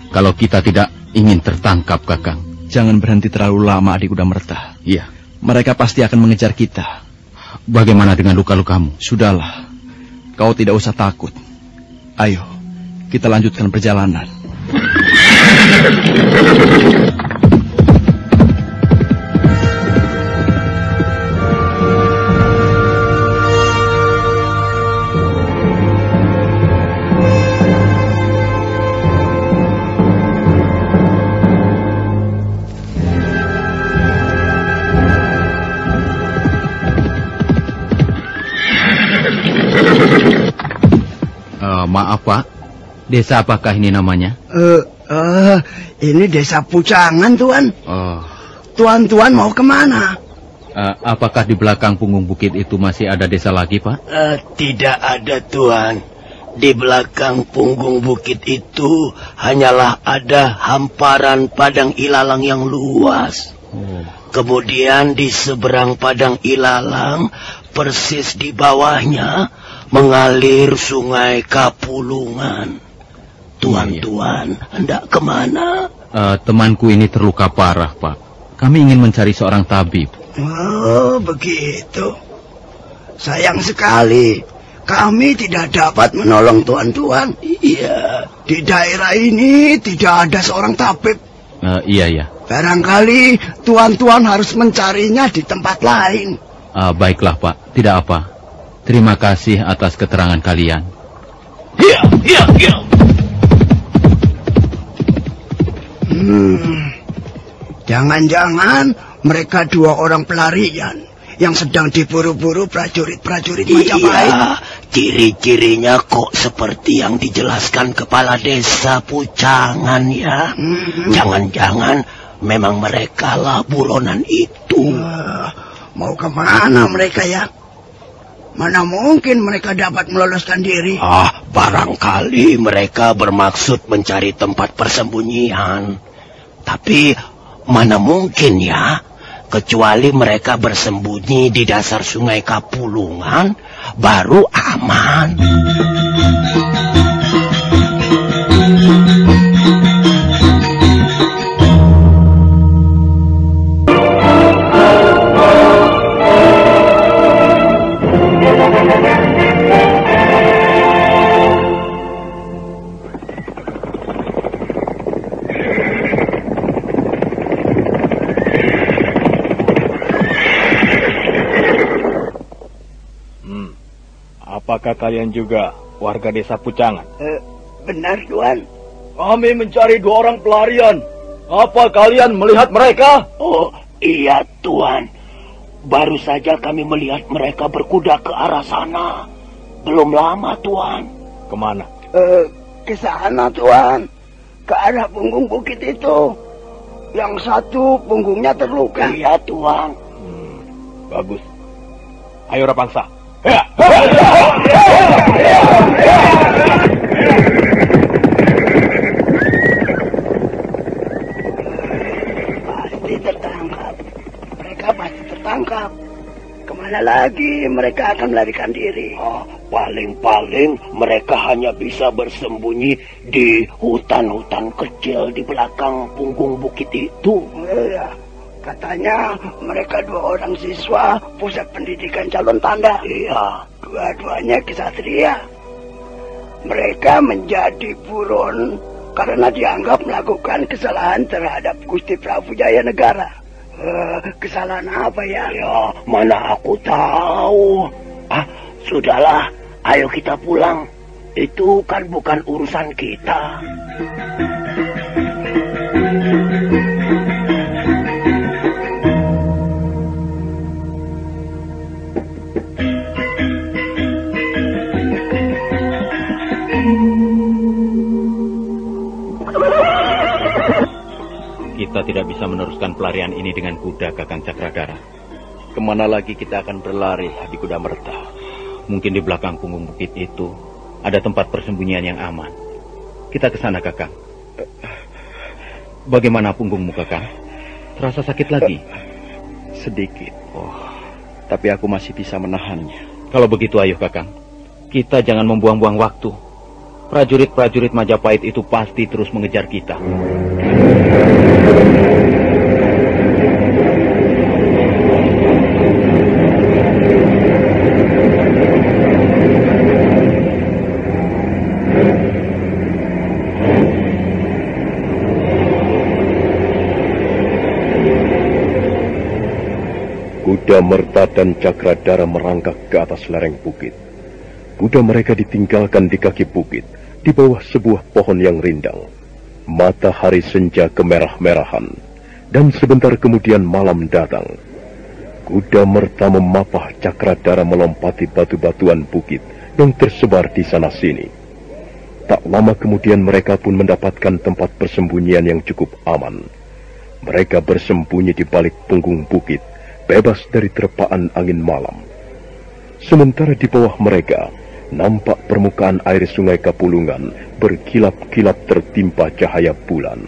Kalau kita tidak ingin tertangkap, Kakang. Jangan berhenti terlalu lama adik kuda merta. Iya. Mereka pasti akan mengejar kita. Bagaimana dengan luka-lukamu? Sudahlah, kau tidak usah takut. Ayo, kita lanjutkan perjalanan. Maaf, Pak. Desa apakah ini namanya? Eh, eh, ini desa Pucangan, Tuan. Oh, Tuan-tuan mau ke mana? eh, apakah di belakang punggung bukit itu masih ada desa lagi, Pak? Eh, tidak ada Tuan. Di belakang punggung bukit itu hanyalah ada hamparan padang ilalang yang luas. Oh. Kemudian di seberang padang ilalang, persis di bawahnya, mengalir sungai Kapulungan. Tuan-tuan, hendak ke mana? Eh, temanku ini terluka parah, Pak. Kami ingin mencari seorang tabib. Oh, begitu. Sayang sekali. Kami tidak dapat menolong tuan-tuan. Iya. Di daerah ini tidak ada seorang tabib. Eh, iya, ya. Barangkali tuan-tuan harus mencarinya di tempat lain. Ah, baiklah, Pak. Tidak apa. Terima kasih atas keterangan kalian. Iya, iya, iya. Hmm. Jangan-jangan mereka dua orang pelarian yang sedang diburu-buru prajurit-prajurit. Iya, ciri-cirinya kok seperti yang dijelaskan kepala desa Pucangan ya. Hmm. Jangan-jangan memang mereka lah bulonan itu. Uh, mau ke mana mereka ya? Mana mungkin mereka dapat meloloskan diri? Ah, barangkali mereka bermaksud mencari tempat persembunyian. Tapi mana mungkin ya? Kecuali mereka bersembunyi di dasar sungai Kapulungan, baru aman. Apakah kalian juga warga desa Pucangan? Eh, benar, Tuan. Kami mencari dua orang pelarian. Apa kalian melihat mereka? Oh, iya Tuan. Baru saja kami melihat mereka berkuda ke arah sana. Belum lama, Tuan. Ke mana? Eh, ke sana, Tuan. Ke arah punggung bukit itu. Yang satu punggungnya terluka. Iya, Tuan. Bagus. Ayo Rapangsa. Pasti tertangkap. Mereka pasti tertangkap. Ke mana lagi mereka akan melarikan diri? Oh, paling-paling mereka hanya bisa bersembunyi di hutan-hutan kecil di belakang punggung bukit itu. Iya, katanya mereka dua orang siswa pusat pendidikan calon tanda. Iya. Dua-duanya kesatria. Mereka menjadi buron karena dianggap melakukan kesalahan terhadap Gusti Prabu Jaya Negara. Eh, kesalahan apa ya? Ya, mana aku tahu. Ah, sudahlah. Ayo kita pulang. Itu kan bukan urusan kita. Kita tidak bisa meneruskan pelarian ini dengan kuda, Kakang Cakradara. Ke mana lagi kita akan berlari, di kuda merta? Mungkin di belakang punggung bukit itu ada tempat persembunyian yang aman. Kita ke sana, Kakang. Bagaimana punggungmu, Kakang? Terasa sakit lagi? Sedikit. Oh, tapi aku masih bisa menahannya. Kalau begitu, ayo, Kakang. Kita jangan membuang-buang waktu. Prajurit-prajurit Majapahit itu pasti terus mengejar kita. Kuda Merta dan Cakradara merangkak ke atas lereng bukit. Kuda mereka ditinggalkan di kaki bukit, di bawah sebuah pohon yang rindang. Matahari senja kemerah-merahan, dan sebentar kemudian malam datang. Kuda Merta memapah Cakradara melompati batu-batuan bukit yang tersebar di sana-sini. Tak lama kemudian mereka pun mendapatkan tempat persembunyian yang cukup aman. Mereka bersembunyi di balik punggung bukit, bebas dari terpaan angin malam. Sementara di bawah mereka, nampak permukaan air sungai Kapulungan berkilap-kilap tertimpa cahaya bulan.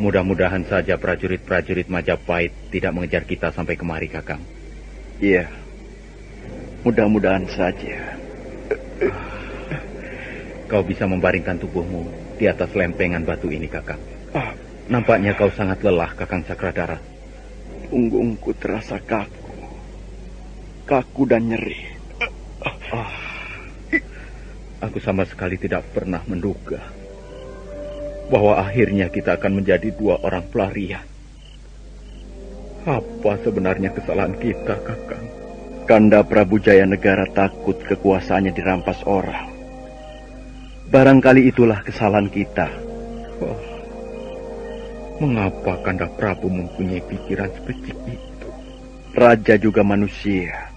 Mudah-mudahan saja prajurit-prajurit Majapahit tidak mengejar kita sampai kemari, Kakang. Iya. Mudah-mudahan saja. Kau bisa membaringkan tubuhmu di atas lempengan batu ini, Kakang. Nampaknya kau sangat lelah, Kakang Cakradara. Punggungku terasa kaku. Kaku dan nyeri. Ah, aku sama sekali tidak pernah menduga bahwa akhirnya kita akan menjadi dua orang pelarian. Apa sebenarnya kesalahan kita, Kakang? Kanda Prabu Jaya Negara takut kekuasaannya dirampas orang. Barangkali itulah kesalahan kita. Oh, mengapa Kanda Prabu mempunyai pikiran seperti itu? Raja juga manusia.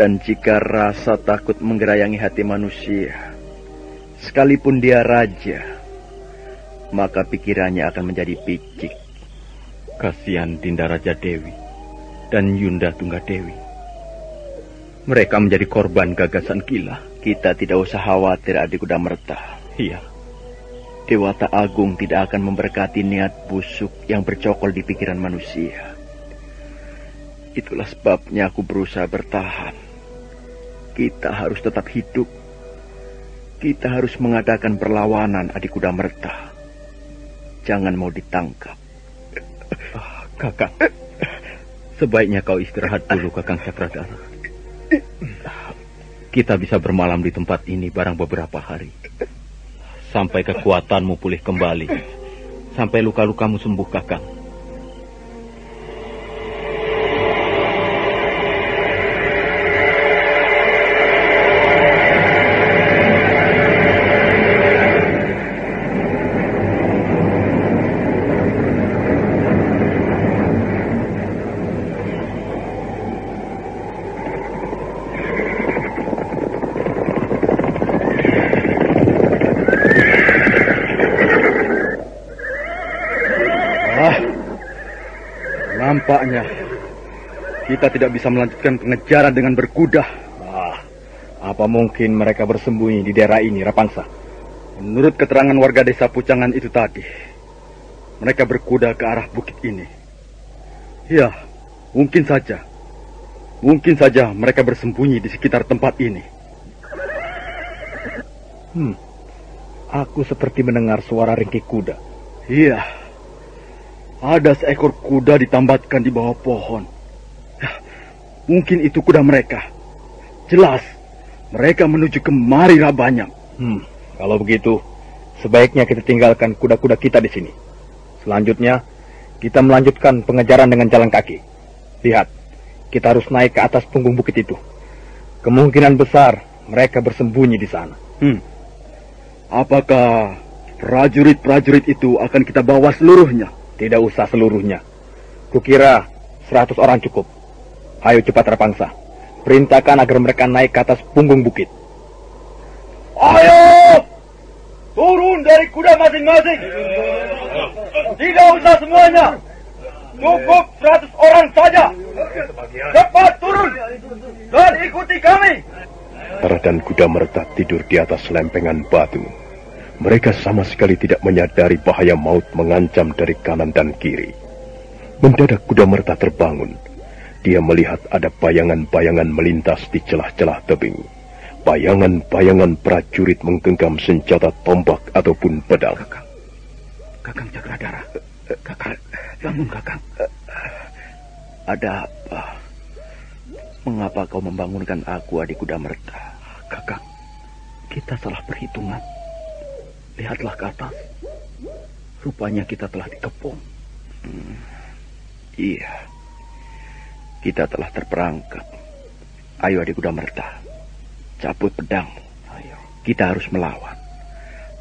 Dan jika rasa takut menggerayangi hati manusia, sekalipun dia raja, maka pikirannya akan menjadi picik. Kasihan Dinda Raja Dewi dan Yunda Tunggadewi. Mereka menjadi korban gagasan gila. Kita tidak usah khawatir adik kuda merta. Iya. Dewata Agung tidak akan memberkati niat busuk yang bercokol di pikiran manusia. Itulah sebabnya aku berusaha bertahan. Kita harus tetap hidup. Kita harus mengadakan perlawanan adik kuda merta. Jangan mau ditangkap. Ah, kakang, sebaiknya kau istirahat dulu, Kakang Cakradara. Kita bisa bermalam di tempat ini barang beberapa hari. Sampai kekuatanmu pulih kembali. Sampai luka-lukamu sembuh, Kakang. Kita tidak bisa melanjutkan pengejaran dengan berkuda. Ah, apa mungkin mereka bersembunyi di daerah ini, Rapangsa? Menurut keterangan warga desa Pucangan itu tadi, mereka berkuda ke arah bukit ini. Ya, mungkin saja. Mungkin saja mereka bersembunyi di sekitar tempat ini. Hmm, aku seperti mendengar suara ringkik kuda. Iya, ada seekor kuda ditambatkan di bawah pohon. Mungkin itu kuda mereka. Jelas, mereka menuju kemari banyak. Hmm, kalau begitu, sebaiknya kita tinggalkan kuda-kuda kita di sini. Selanjutnya, kita melanjutkan pengejaran dengan jalan kaki. Lihat, kita harus naik ke atas punggung bukit itu. Kemungkinan besar mereka bersembunyi di sana. Hmm. Apakah prajurit-prajurit itu akan kita bawa seluruhnya? Tidak usah seluruhnya. Kukira seratus orang cukup. Ayo cepat Rapangsa. Perintahkan agar mereka naik ke atas punggung bukit. Ayo! Turun dari kuda masing-masing. Tidak usah semuanya. Cukup seratus orang saja. Cepat turun dan ikuti kami. Tara dan kuda merta tidur di atas lempengan batu. Mereka sama sekali tidak menyadari bahaya maut mengancam dari kanan dan kiri. Mendadak kuda merta terbangun. Dia melihat ada bayangan-bayangan melintas di celah-celah tebing. Bayangan-bayangan prajurit menggenggam senjata tombak ataupun pedang. Kakang, Kakang Cakradara, Kakang, bangun Kakang. Ada apa? Mengapa kau membangunkan aku adik kuda merta? Kakang, kita salah perhitungan. Lihatlah ke atas. Rupanya kita telah dikepung. Hmm, iya. Kita telah terperangkap. Ayo adik kuda merta. Cabut pedang. Ayo. Kita harus melawan.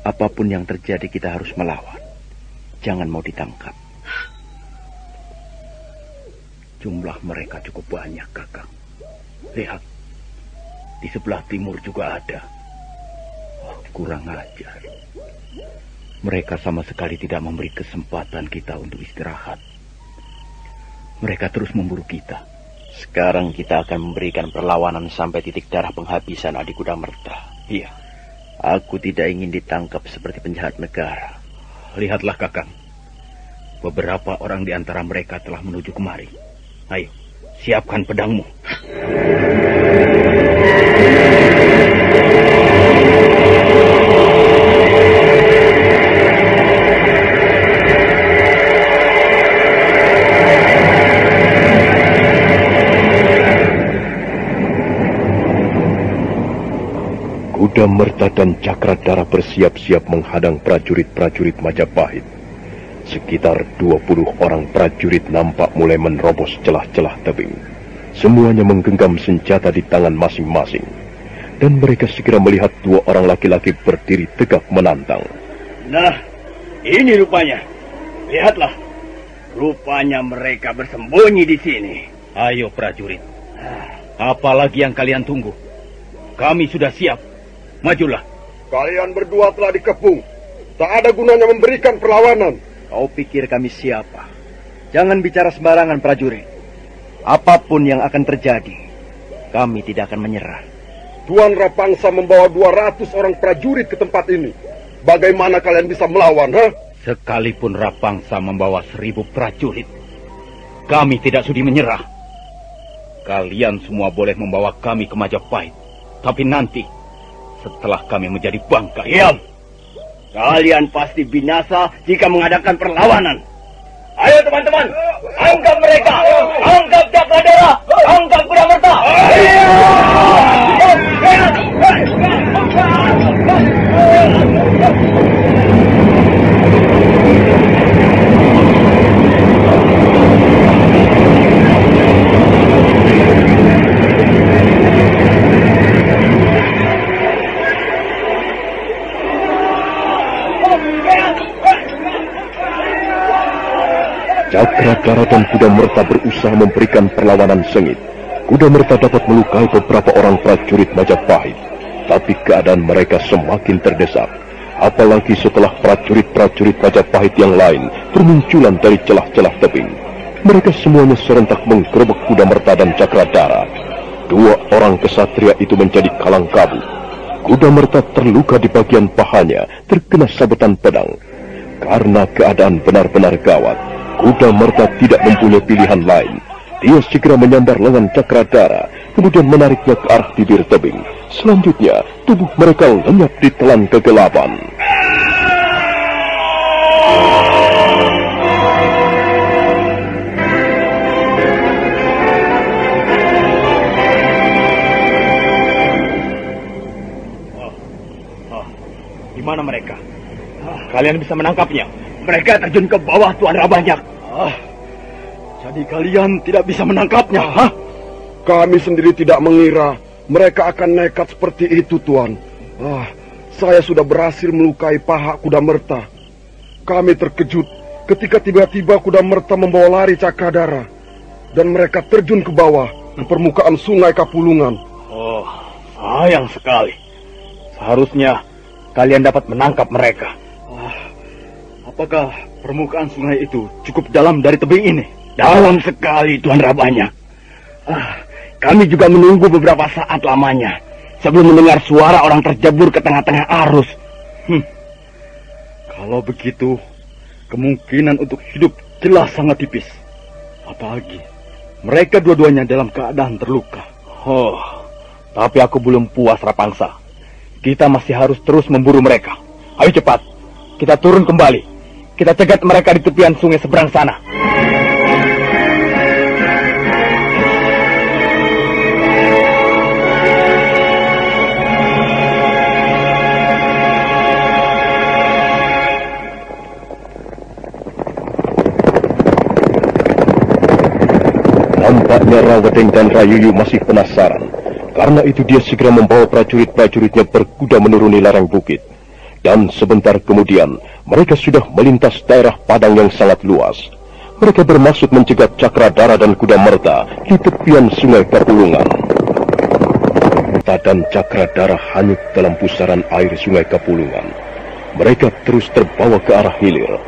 Apa pun yang terjadi kita harus melawan. Jangan mau ditangkap. Jumlah mereka cukup banyak, Kakang. Lihat. Di sebelah timur juga ada. Oh, kurang ajar. Mereka sama sekali tidak memberi kesempatan kita untuk istirahat. Mereka terus memburu kita. Sekarang kita akan memberikan perlawanan sampai titik darah penghabisan adik kuda merta. Iya. Aku tidak ingin ditangkap seperti penjahat negara. Lihatlah kakang. Beberapa orang di antara mereka telah menuju kemari. Ayo, siapkan pedangmu. Kuda Merta dan Cakradara bersiap-siap menghadang prajurit-prajurit Majapahit. Sekitar 20 orang prajurit nampak mulai menerobos celah-celah tebing. Semuanya menggenggam senjata di tangan masing-masing. Dan mereka segera melihat dua orang laki-laki berdiri tegak menantang. Nah, ini rupanya. Lihatlah. Rupanya mereka bersembunyi di sini. Ayo prajurit. Apalagi yang kalian tunggu? Kami sudah siap. Majulah. Kalian berdua telah dikepung. Tak ada gunanya memberikan perlawanan. Kau pikir kami siapa? Jangan bicara sembarangan prajurit. Apa pun yang akan terjadi, kami tidak akan menyerah. Tuan Rapangsa membawa 200 orang prajurit ke tempat ini. Bagaimana kalian bisa melawan, ha? Sekalipun Rapangsa membawa seribu prajurit, kami tidak sudi menyerah. Kalian semua boleh membawa kami ke Majapahit. Tapi nanti, setelah kami menjadi bangka... Diam! Kalian pasti binasa jika mengadakan perlawanan. Ayo teman-teman, anggap mereka, anggap Cakradara, anggap Kuda Merta. Cakradara dan Kuda Merta berusaha memberikan perlawanan sengit. Kuda Merta dapat melukai beberapa orang prajurit Majapahit. Tapi keadaan mereka semakin terdesak. Apalagi setelah prajurit-prajurit Majapahit yang lain bermunculan dari celah-celah tebing. Mereka semuanya serentak menggerebek Kuda Merta dan Cakradara. Dua orang kesatria itu menjadi kalang kabut. Kuda Merta terluka di bagian pahanya, terkena sabetan pedang. Karena keadaan benar-benar gawat, Kuda Merta tidak mempunyai pilihan lain. Dia segera menyambar lengan Cakradara, kemudian menariknya ke arah bibir tebing. Selanjutnya, tubuh mereka lenyap di telan kegelapan. Di mana mereka? Kalian bisa menangkapnya. Mereka terjun ke bawah Tuan Rabanyak. Ah, jadi kalian tidak bisa menangkapnya, ha? Kami sendiri tidak mengira mereka akan nekat seperti itu, Tuan. Ah, saya sudah berhasil melukai paha kuda merta. Kami terkejut ketika tiba-tiba kuda merta membawa lari Cakradara. Dan mereka terjun ke bawah ke permukaan sungai Kapulungan. Oh, sayang sekali. Seharusnya kalian dapat menangkap mereka. Apakah permukaan sungai itu cukup dalam dari tebing ini? Dalam sekali, Tuan Rabanya. Ah, kami juga menunggu beberapa saat lamanya sebelum mendengar suara orang terjebur ke tengah-tengah arus. Hmm. Kalau begitu, kemungkinan untuk hidup jelas sangat tipis. Apalagi mereka dua-duanya dalam keadaan terluka. Oh, tapi aku belum puas Rapangsa. Kita masih harus terus memburu mereka. Ayo cepat, kita turun kembali. Kita cegat mereka di tepian sungai seberang sana. Nampaknya Rawedeng dan Rayuyu masih penasaran. Karena itu dia segera membawa prajurit-prajuritnya berkuda menuruni lereng bukit. Dan sebentar kemudian, mereka sudah melintas daerah padang yang sangat luas. Mereka bermaksud mencegat Cakradara dan Kuda Merta di tepian sungai Kapulungan. Merta dan Cakradara hanyut dalam pusaran air sungai Kapulungan. Mereka terus terbawa ke arah hilir.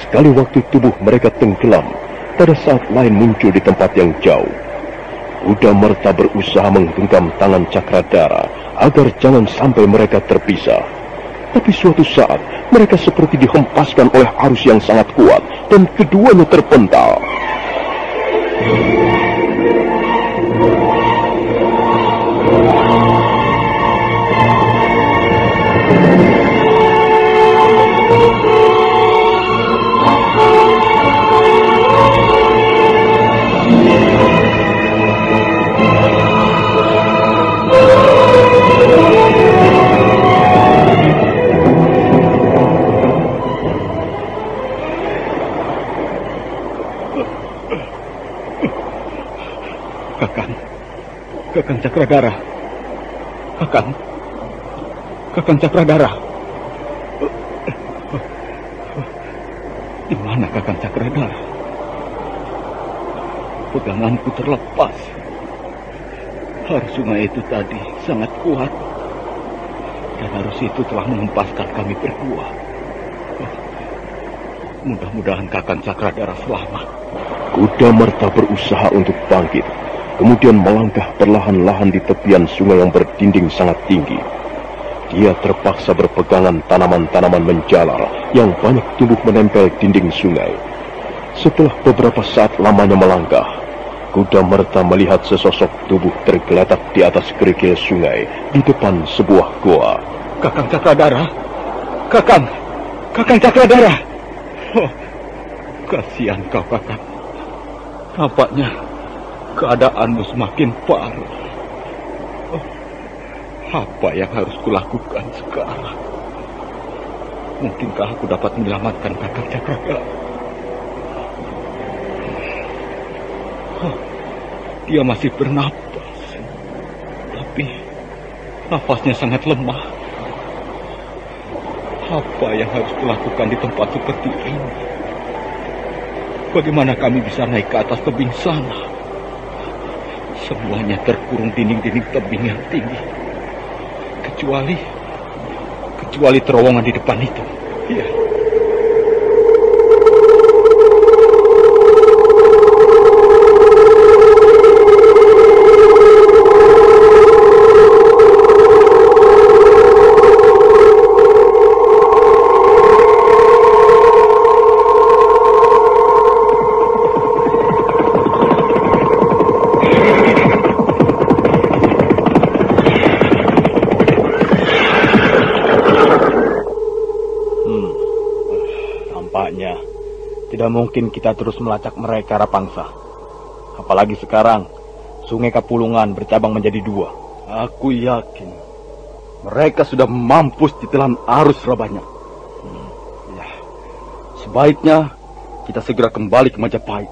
Sekali waktu tubuh mereka tenggelam, pada saat lain muncul di tempat yang jauh. Kuda Merta berusaha menggenggam tangan Cakradara agar jangan sampai mereka terpisah. Tapi suatu saat mereka seperti dihempaskan oleh arus yang sangat kuat dan keduanya terpental. Kakang Cakradara. Kakang. Kakang Cakradara. Di mana Kakang Cakradara? Peganganku terlepas. Arus sungai itu tadi sangat kuat. Dan arus itu telah mengempaskan kami berdua. Mudah-mudahan Kakang Cakradara selamat. Kuda Merta berusaha untuk bangkit, kemudian melangkah perlahan-lahan di tepian sungai yang berdinding sangat tinggi. Dia terpaksa berpegangan tanaman-tanaman menjalar yang banyak tumbuh menempel dinding sungai. Setelah beberapa saat lamanya melangkah, kuda Merta melihat sesosok tubuh tergeletak di atas kerikil sungai di depan sebuah goa. Kakang Cakradara. Kakang. Kakang Cakradara. Oh, kasihan kau, Kakang. Nampaknya keadaanmu semakin parah. Oh, apa yang harus kulakukan sekarang? Mungkinkah aku dapat menyelamatkan kakak Cakradara? Oh, dia masih bernapas, tapi nafasnya sangat lemah. Apa yang harus kulakukan di tempat seperti ini? Bagaimana kami bisa naik ke atas tebing sana? Semuanya terkurung dinding-dinding tebing yang tinggi. Kecuali... Kecuali terowongan di depan itu. Iya. Hmm. Tidak mungkin kita terus melacak mereka Rapangsa. Apalagi sekarang Sungai Kapulungan bercabang menjadi dua. Aku yakin mereka sudah mampus ditelan arus Rabanya. Hmm. Ya, sebaiknya kita segera kembali ke Majapahit.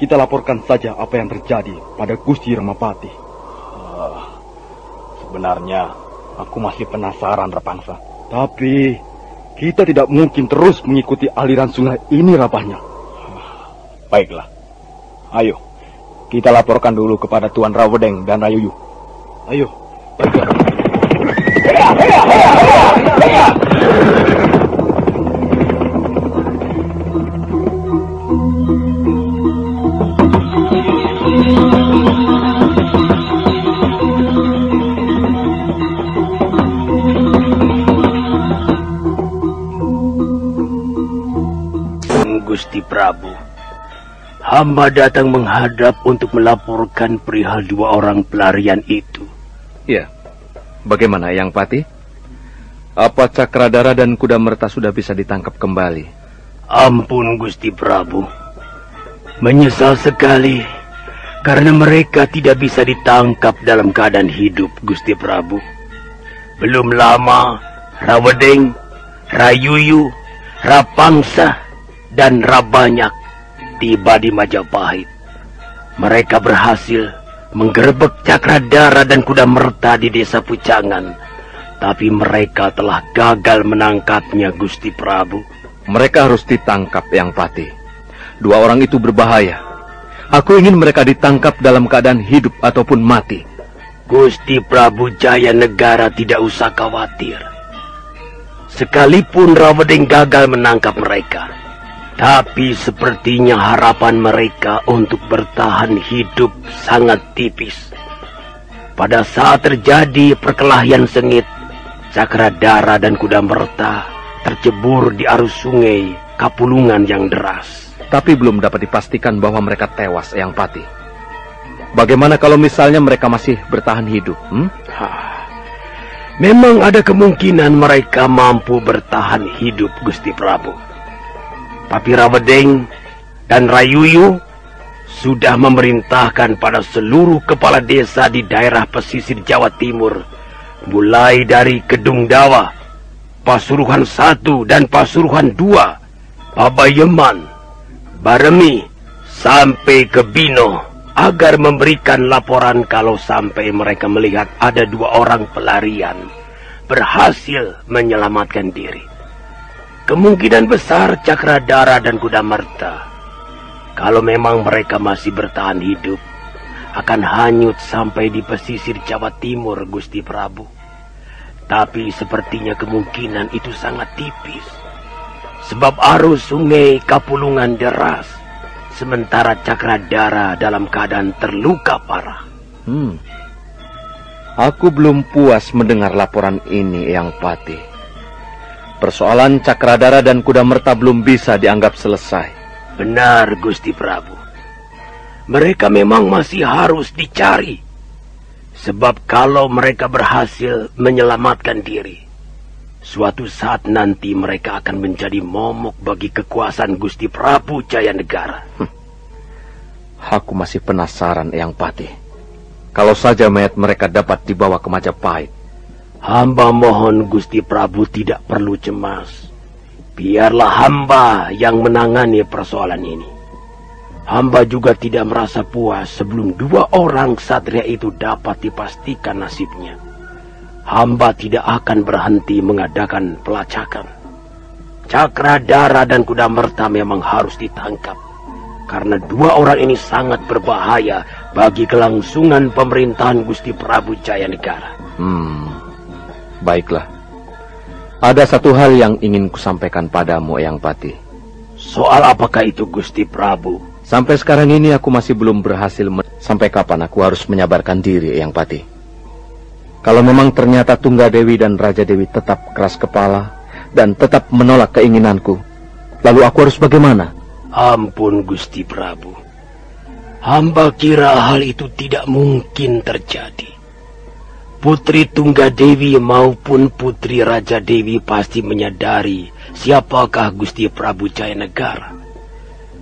Kita laporkan saja apa yang terjadi pada Gusti Ramapati. Ah, sebenarnya aku masih penasaran Rapangsa. Tapi kita tidak mungkin terus mengikuti aliran sungai ini Rabanya. Baiklah. Ayo, kita laporkan dulu kepada Tuan Rawedeng dan Rayuyu. Ayo, baiklah. Hamba datang menghadap untuk melaporkan perihal dua orang pelarian itu. Ya, bagaimana Yang Pati? Apa Cakradara dan Kuda Merta sudah bisa ditangkap kembali? Ampun Gusti Prabu, menyesal sekali karena mereka tidak bisa ditangkap dalam keadaan hidup Gusti Prabu. Belum lama Rawedeng, Rayuyu, Rapangsa, dan Rabanyak tiba di Majapahit. Mereka berhasil menggerebek Cakradara dan Kuda Merta di desa Pucangan. Tapi mereka telah gagal menangkapnya Gusti Prabu. Mereka harus ditangkap Yang Pati. Dua orang itu berbahaya. Aku ingin mereka ditangkap dalam keadaan hidup ataupun mati. Gusti Prabu Jaya Negara tidak usah khawatir. Sekalipun Rawedeng gagal menangkap mereka, tapi sepertinya harapan mereka untuk bertahan hidup sangat tipis. Pada saat terjadi perkelahian sengit, Cakradara dan Kuda Merta tercebur di arus sungai Kapulungan yang deras. Tapi belum dapat dipastikan bahwa mereka tewas, Yang Pati. Bagaimana kalau misalnya mereka masih bertahan hidup? Hmm? Memang ada kemungkinan mereka mampu bertahan hidup, Gusti Prabu. Tapi Rawedeng dan Rayuyu sudah memerintahkan pada seluruh kepala desa di daerah pesisir Jawa Timur, mulai dari Kedung Dawa, Pasuruan satu dan Pasuruan dua, Pabayeman, Baremi, sampai ke Bino, agar memberikan laporan kalau sampai mereka melihat ada dua orang pelarian berhasil menyelamatkan diri. Kemungkinan besar Cakradara dan Kuda Merta, kalau memang mereka masih bertahan hidup, akan hanyut sampai di pesisir Jawa Timur, Gusti Prabu. Tapi sepertinya kemungkinan itu sangat tipis. Sebab arus sungai Kapulungan deras, sementara Cakradara dalam keadaan terluka parah. Hmm. Aku belum puas mendengar laporan ini, Eyang Pati. Persoalan Cakradara dan Kuda Merta belum bisa dianggap selesai. Benar, Gusti Prabu. Mereka memang masih harus dicari. Sebab kalau mereka berhasil menyelamatkan diri, Suatu saat nanti mereka akan menjadi momok bagi kekuasaan Gusti Prabu Jaya Negara. Hm. Aku masih penasaran, Eyang Pati. Kalau saja mayat mereka dapat dibawa ke Majapahit. Hamba mohon Gusti Prabu tidak perlu cemas. Biarlah hamba yang menangani persoalan ini. Hamba juga tidak merasa puas sebelum dua orang satria itu dapat dipastikan nasibnya hamba tidak akan berhenti mengadakan pelacakan. Cakradara dan Kuda Merta memang harus ditangkap. Karena dua orang ini sangat berbahaya bagi kelangsungan pemerintahan Gusti Prabu Jaya Negara. Hmm, baiklah. Ada satu hal yang ingin kusampaikan padamu, Yang Pati. Soal apakah itu Gusti Prabu? Sampai sekarang ini aku masih belum berhasil. Sampai kapan aku harus menyabarkan diri, Yang Pati? Kalau memang ternyata Tunggadewi dan Raja Dewi tetap keras kepala dan tetap menolak keinginanku, lalu aku harus bagaimana? Ampun Gusti Prabu. Hamba kira hal itu tidak mungkin terjadi. Putri Tunggadewi maupun Putri Raja Dewi pasti menyadari siapakah Gusti Prabu Jaya Negara.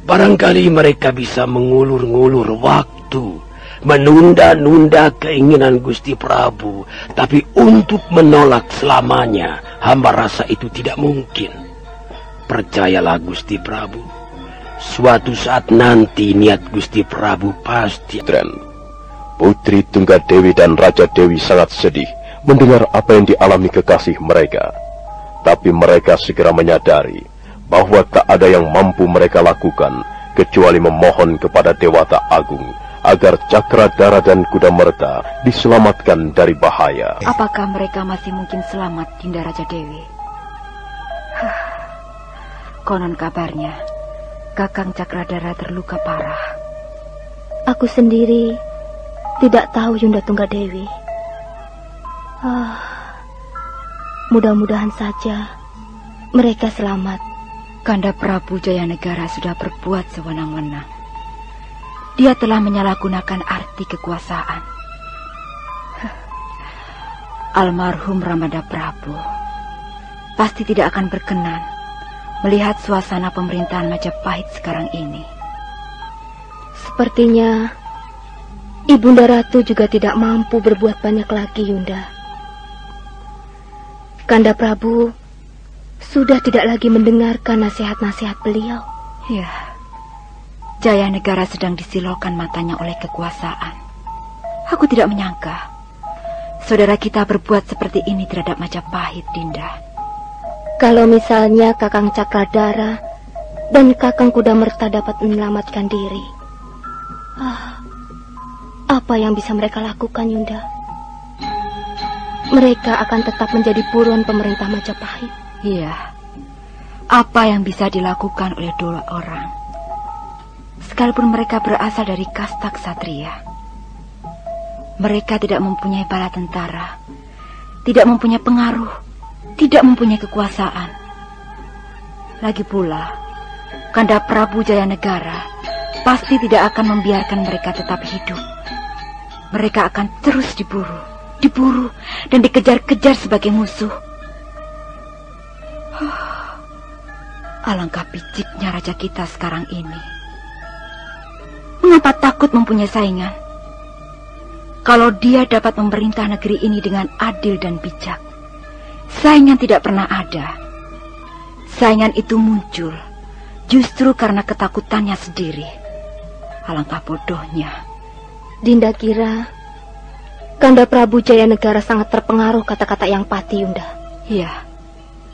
Barangkali mereka bisa mengulur-ngulur waktu menunda-nunda keinginan Gusti Prabu, tapi untuk menolak selamanya, hamba rasa itu tidak mungkin. Percayalah Gusti Prabu, suatu saat nanti niat Gusti Prabu pasti... Tren, Putri Tunggadewi dan Raja Dewi sangat sedih mendengar apa yang dialami kekasih mereka. Tapi mereka segera menyadari bahwa tak ada yang mampu mereka lakukan kecuali memohon kepada Dewata Agung agar Cakradara dan Kuda Merta diselamatkan dari bahaya. Apakah mereka masih mungkin selamat, Dinda Raja Dewi? Konon kabarnya, Kakang Cakradara terluka parah. Aku sendiri tidak tahu Yunda Tunggadewi. Ah, mudah-mudahan saja mereka selamat. Kanda Prabu Jayanegara sudah berbuat sewenang-wenang. Dia telah menyalahgunakan arti kekuasaan. Almarhum Ramada Prabu pasti tidak akan berkenan melihat suasana pemerintahan Majapahit sekarang ini. Sepertinya Ibunda Ratu juga tidak mampu berbuat banyak lagi, Yunda. Kanda Prabu sudah tidak lagi mendengarkan nasihat-nasihat beliau. Ya. Jaya negara sedang disilaukan matanya oleh kekuasaan. Aku tidak menyangka saudara kita berbuat seperti ini terhadap Majapahit, Dinda. Kalau misalnya Kakang Cakradara dan Kakang Kuda Merta dapat menyelamatkan diri, ah, apa yang bisa mereka lakukan, Yunda? Mereka akan tetap menjadi buruan pemerintah Majapahit. Iya. Apa yang bisa dilakukan oleh dua orang? sekalipun mereka berasal dari kasta ksatria. Mereka tidak mempunyai bala tentara, tidak mempunyai pengaruh, tidak mempunyai kekuasaan. Lagi pula, Kanda Prabu Jaya Negara pasti tidak akan membiarkan mereka tetap hidup. Mereka akan terus diburu, diburu, dan dikejar-kejar sebagai musuh. Alangkah piciknya raja kita sekarang ini. Mengapa takut mempunyai saingan? Kalau dia dapat memerintah negeri ini dengan adil dan bijak, saingan tidak pernah ada. Saingan itu muncul justru karena ketakutannya sendiri. Alangkah bodohnya Dinda kira Kanda Prabu Jaya Negara sangat terpengaruh kata-kata yang pati, Yunda. Iya,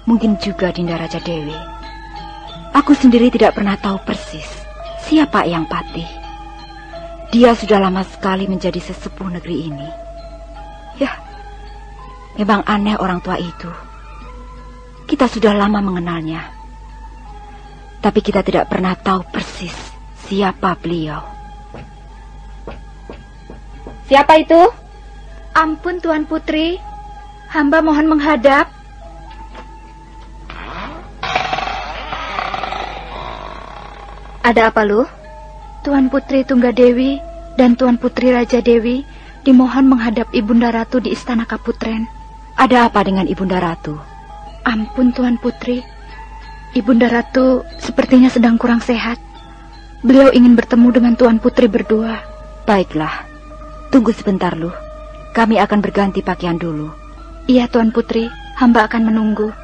mungkin juga Dinda Raja Dewi. Aku sendiri tidak pernah tahu persis siapa yang pati. Dia sudah lama sekali menjadi sesepuh negeri ini. Ya, memang aneh orang tua itu. Kita sudah lama mengenalnya. Tapi kita tidak pernah tahu persis siapa beliau. Siapa itu? Ampun Tuan Putri, hamba mohon menghadap. Ada apa lu? Tuan Putri Tunggadewi dan Tuan Putri Raja Dewi dimohon menghadap Ibunda Ratu di Istana Kaputren. Ada apa dengan Ibunda Ratu? Ampun Tuan Putri, Ibunda Ratu sepertinya sedang kurang sehat. Beliau ingin bertemu dengan Tuan Putri berdua. Baiklah, tunggu sebentar lu. Kami akan berganti pakaian dulu. Iya Tuan Putri, hamba akan menunggu.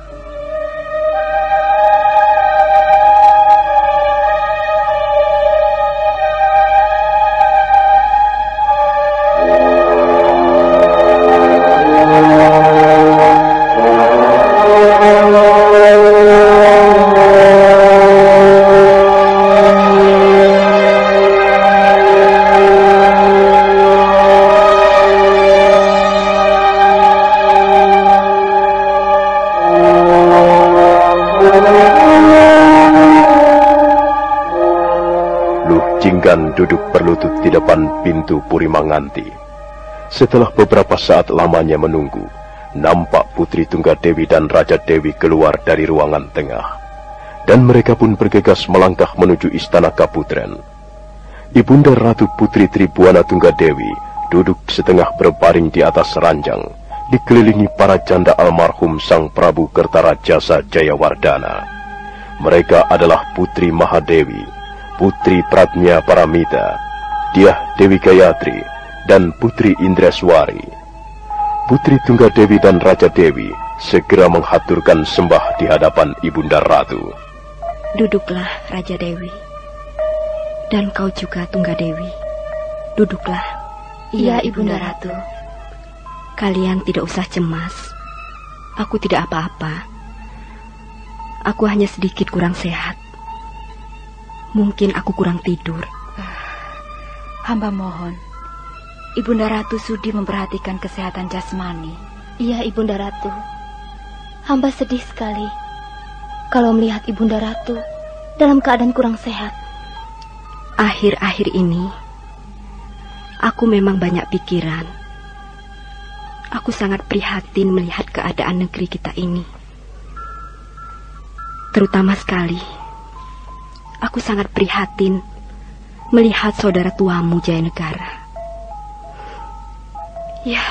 Duduk berlutut di depan pintu Puri Manganti. Setelah beberapa saat lamanya menunggu, nampak Putri Tunggadewi dan Raja Dewi keluar dari ruangan tengah. Dan mereka pun bergegas melangkah menuju istana Kaputren. Ibunda Ratu Putri Tribuana Tunggadewi duduk setengah berbaring di atas ranjang, dikelilingi para janda almarhum Sang Prabu Kertarajasa Jayawardana. Mereka adalah Putri Mahadewi, Putri Pratnya Paramita, Diah Dewi Gayatri, dan Putri Indraswari. Putri Tunggadewi dan Raja Dewi segera menghaturkan sembah di hadapan Ibunda Ratu. Duduklah, Raja Dewi. Dan kau juga, Tunggadewi. Duduklah. Iya, Ibunda Ratu. Kalian tidak usah cemas. Aku tidak apa-apa. Aku hanya sedikit kurang sehat. Mungkin aku kurang tidur. Hamba mohon, Ibunda Ratu sudi memperhatikan kesehatan jasmani. Iya, Ibunda Ratu. Hamba sedih sekali kalau melihat Ibunda Ratu dalam keadaan kurang sehat. Akhir-akhir ini, aku memang banyak pikiran. Aku sangat prihatin melihat keadaan negeri kita ini. Terutama sekali, aku sangat prihatin melihat saudara tuamu Jaya Negara. Ya,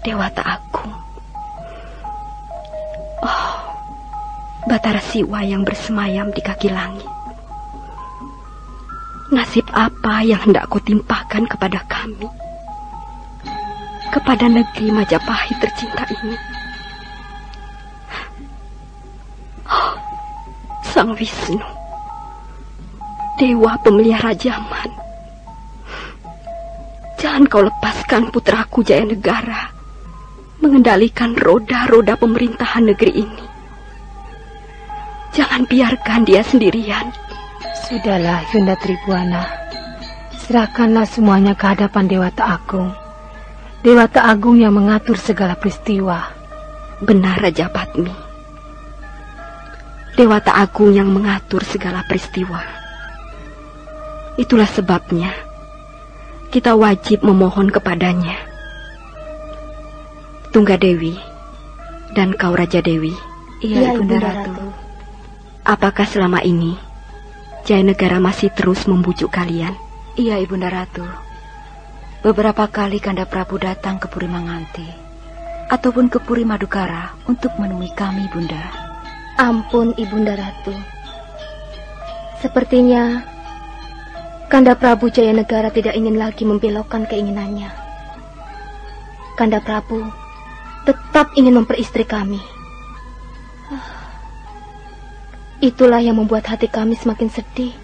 Dewata Agung. Oh, Batara Siwa yang bersemayam di kaki langit. Nasib apa yang hendak kau timpakan kepada kami? Kepada negeri Majapahit tercinta ini. Oh, Sang Wisnu. Dewa pemelihara zaman. Jangan kau lepaskan putraku Jaya Negara mengendalikan roda-roda pemerintahan negeri ini. Jangan biarkan dia sendirian. Sudahlah, Yunda Tribuana. Serahkanlah semuanya ke hadapan Dewata Agung. Dewata Agung yang mengatur segala peristiwa. Benar, Raja Patmi. Dewata Agung yang mengatur segala peristiwa. Itulah sebabnya kita wajib memohon kepadanya. Tunggadewi dan kau Raja Dewi. Iya, Ibunda Ratu. Apakah selama ini Jaya Negara masih terus membujuk kalian? Iya, Ibunda Ratu. Beberapa kali Kanda Prabu datang ke Puri Manganti ataupun ke Puri Madukara untuk menemui kami, Bunda. Ampun, Ibunda Ratu. Sepertinya Kanda Prabu Jaya Negara tidak ingin lagi membelokkan keinginannya. Kanda Prabu tetap ingin memperistri kami. Itulah yang membuat hati kami semakin sedih.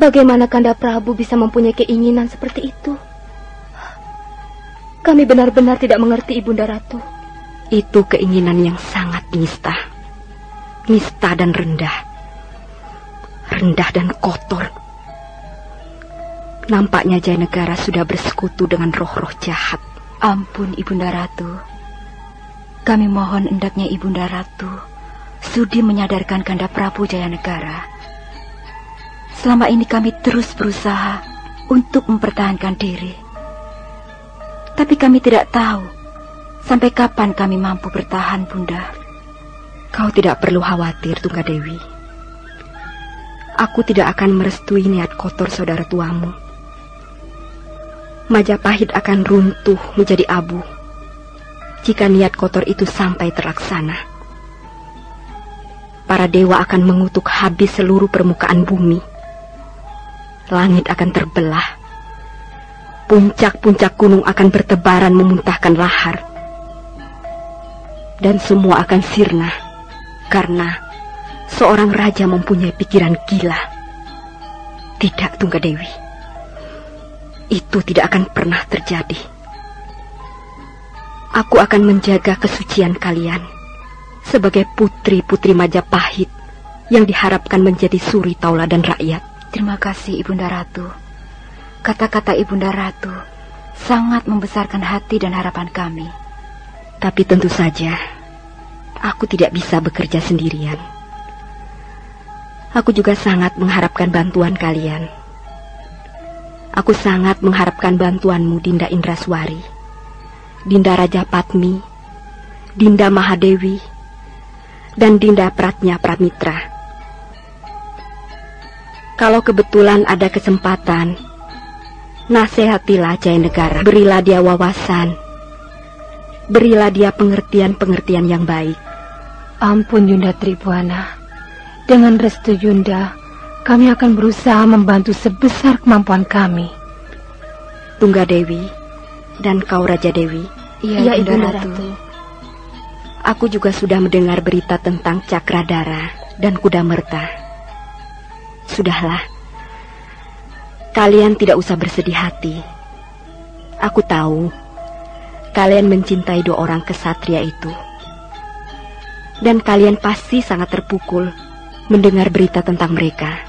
Bagaimana Kanda Prabu bisa mempunyai keinginan seperti itu? Kami benar-benar tidak mengerti Ibunda Ratu. Itu keinginan yang sangat nista. Nista dan rendah. Rendah dan kotor. Nampaknya Jaya Negara sudah bersekutu dengan roh-roh jahat. Ampun Ibunda Ratu. Kami mohon hendaknya Ibunda Ratu sudi menyadarkan Kanda Prabu Jaya Negara Selama ini kami terus berusaha untuk mempertahankan diri. Tapi kami tidak tahu sampai kapan kami mampu bertahan, Bunda. Kau tidak perlu khawatir, Tungga Dewi. Aku tidak akan merestui niat kotor saudara tuamu. Majapahit akan runtuh menjadi abu jika niat kotor itu sampai terlaksana. Para dewa akan mengutuk habis seluruh permukaan bumi langit akan terbelah. Puncak-puncak gunung akan bertebaran memuntahkan lahar. Dan semua akan sirna karena seorang raja mempunyai pikiran gila. Tidak, Tungga Dewi. Itu tidak akan pernah terjadi. Aku akan menjaga kesucian kalian sebagai putri-putri Majapahit yang diharapkan menjadi suri tauladan rakyat. Terima kasih Ibunda Ratu. Kata-kata Ibunda Ratu sangat membesarkan hati dan harapan kami. Tapi tentu saja, aku tidak bisa bekerja sendirian. Aku juga sangat mengharapkan bantuan kalian. Aku sangat mengharapkan bantuanmu, Dinda Indraswari, Dinda Raja Patmi, Dinda Mahadewi, dan Dinda Pratnya Pramitra kalau kebetulan ada kesempatan, nasihatilah Jaya Negara. Berilah dia wawasan. Berilah dia pengertian-pengertian yang baik. Ampun Yunda Tribuana. Dengan restu Yunda, kami akan berusaha membantu sebesar kemampuan kami. Tungga Dewi dan kau Raja Dewi. Iya, ya, Ibu Ratu. Aku juga sudah mendengar berita tentang Cakradara dan Kuda Merta. Sudahlah. Kalian tidak usah bersedih hati. Aku tahu kalian mencintai dua orang kesatria itu. Dan kalian pasti sangat terpukul mendengar berita tentang mereka.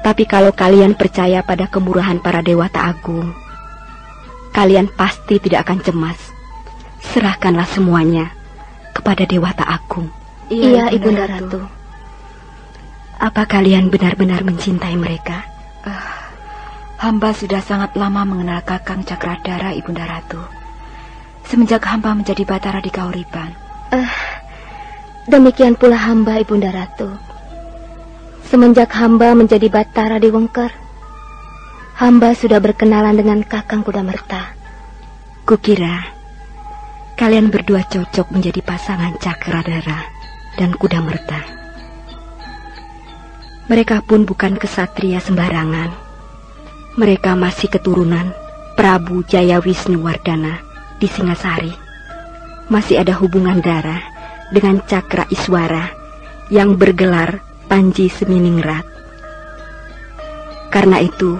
Tapi kalau kalian percaya pada kemurahan para dewata agung, kalian pasti tidak akan cemas. Serahkanlah semuanya kepada dewata agung. Iya, iya Ibunda Ratu. Ratu. Apa kalian benar-benar mencintai mereka? Uh, hamba sudah sangat lama mengenal Kakang Cakradara, Ibunda Ratu. Semenjak hamba menjadi Batara di Kauriban. Uh, demikian pula hamba, Ibunda Ratu. Semenjak hamba menjadi Batara di Wengker, hamba sudah berkenalan dengan Kakang Kuda Merta. Kukira kalian berdua cocok menjadi pasangan Cakradara dan Kuda Merta. Mereka pun bukan kesatria sembarangan. Mereka masih keturunan Prabu Jaya Wisnu Wardana di Singasari. Masih ada hubungan darah dengan Cakra Iswara yang bergelar Panji Seminingrat. Karena itu,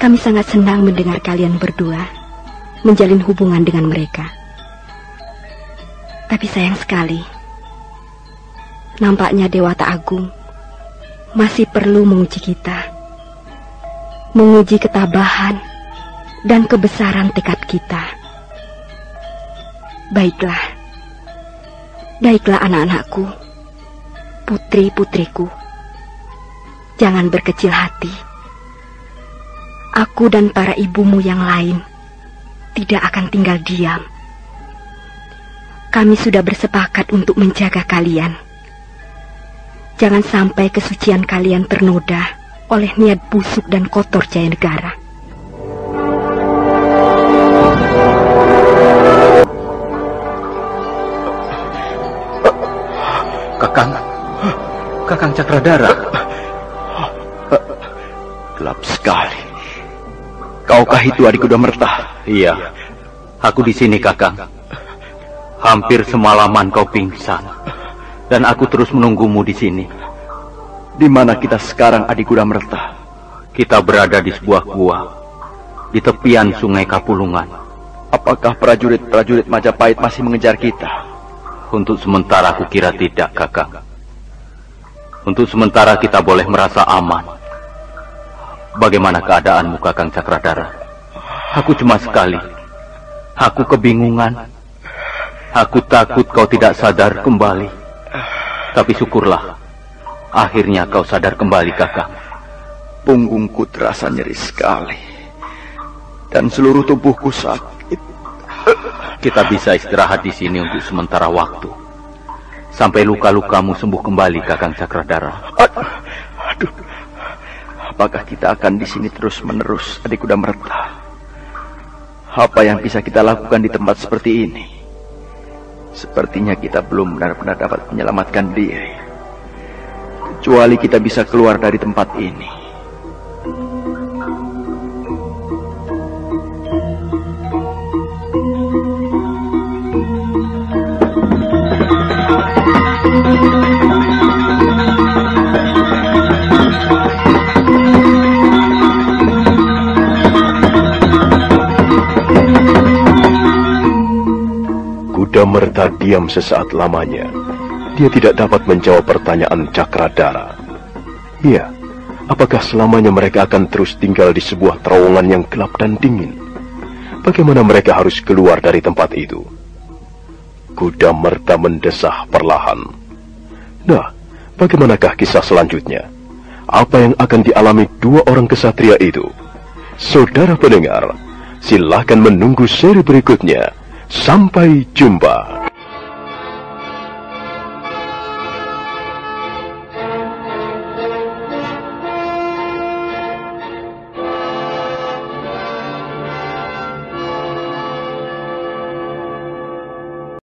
kami sangat senang mendengar kalian berdua menjalin hubungan dengan mereka. Tapi sayang sekali, nampaknya Dewata Agung masih perlu menguji kita. Menguji ketabahan dan kebesaran tekad kita. Baiklah. Baiklah anak-anakku. Putri-putriku. Jangan berkecil hati. Aku dan para ibumu yang lain tidak akan tinggal diam. Kami sudah bersepakat untuk menjaga kalian Jangan sampai kesucian kalian ternoda oleh niat busuk dan kotor Jaya Negara. Kakang Cakradara. Gelap sekali. Kaukah itu adik kuda merta? Iya, aku di sini Kakang. Hampir semalaman kau pingsan dan aku terus menunggumu di sini. Di mana kita sekarang Adik Kuda Merta? Kita berada di sebuah gua di tepian sungai Kapulungan. Apakah prajurit-prajurit Majapahit masih mengejar kita? Untuk sementara aku kira tidak, Kakak. Untuk sementara kita boleh merasa aman. Bagaimana keadaanmu, Kakang Cakradara? Aku cuma sekali. Aku kebingungan. Aku takut kau tidak sadar kembali. Tapi syukurlah. Akhirnya kau sadar kembali, Kakang. Punggungku terasa nyeri sekali. Dan seluruh tubuhku sakit. Kita bisa istirahat di sini untuk sementara waktu. Sampai luka-lukamu sembuh kembali, Kakang Cakradara. Aduh, apakah kita akan di sini terus-menerus, adik kuda merta? Apa yang bisa kita lakukan di tempat seperti ini? Sepertinya kita belum benar-benar dapat menyelamatkan diri. Kecuali kita bisa keluar dari tempat ini. Kuda Merta diam sesaat lamanya. Dia tidak dapat menjawab pertanyaan Cakradara. Iya, apakah selamanya mereka akan terus tinggal di sebuah terowongan yang gelap dan dingin? Bagaimana mereka harus keluar dari tempat itu? Kuda Merta mendesah perlahan. Nah, bagaimanakah kisah selanjutnya? Apa yang akan dialami dua orang kesatria itu? Saudara pendengar, silakan menunggu seri berikutnya. Sampai jumpa.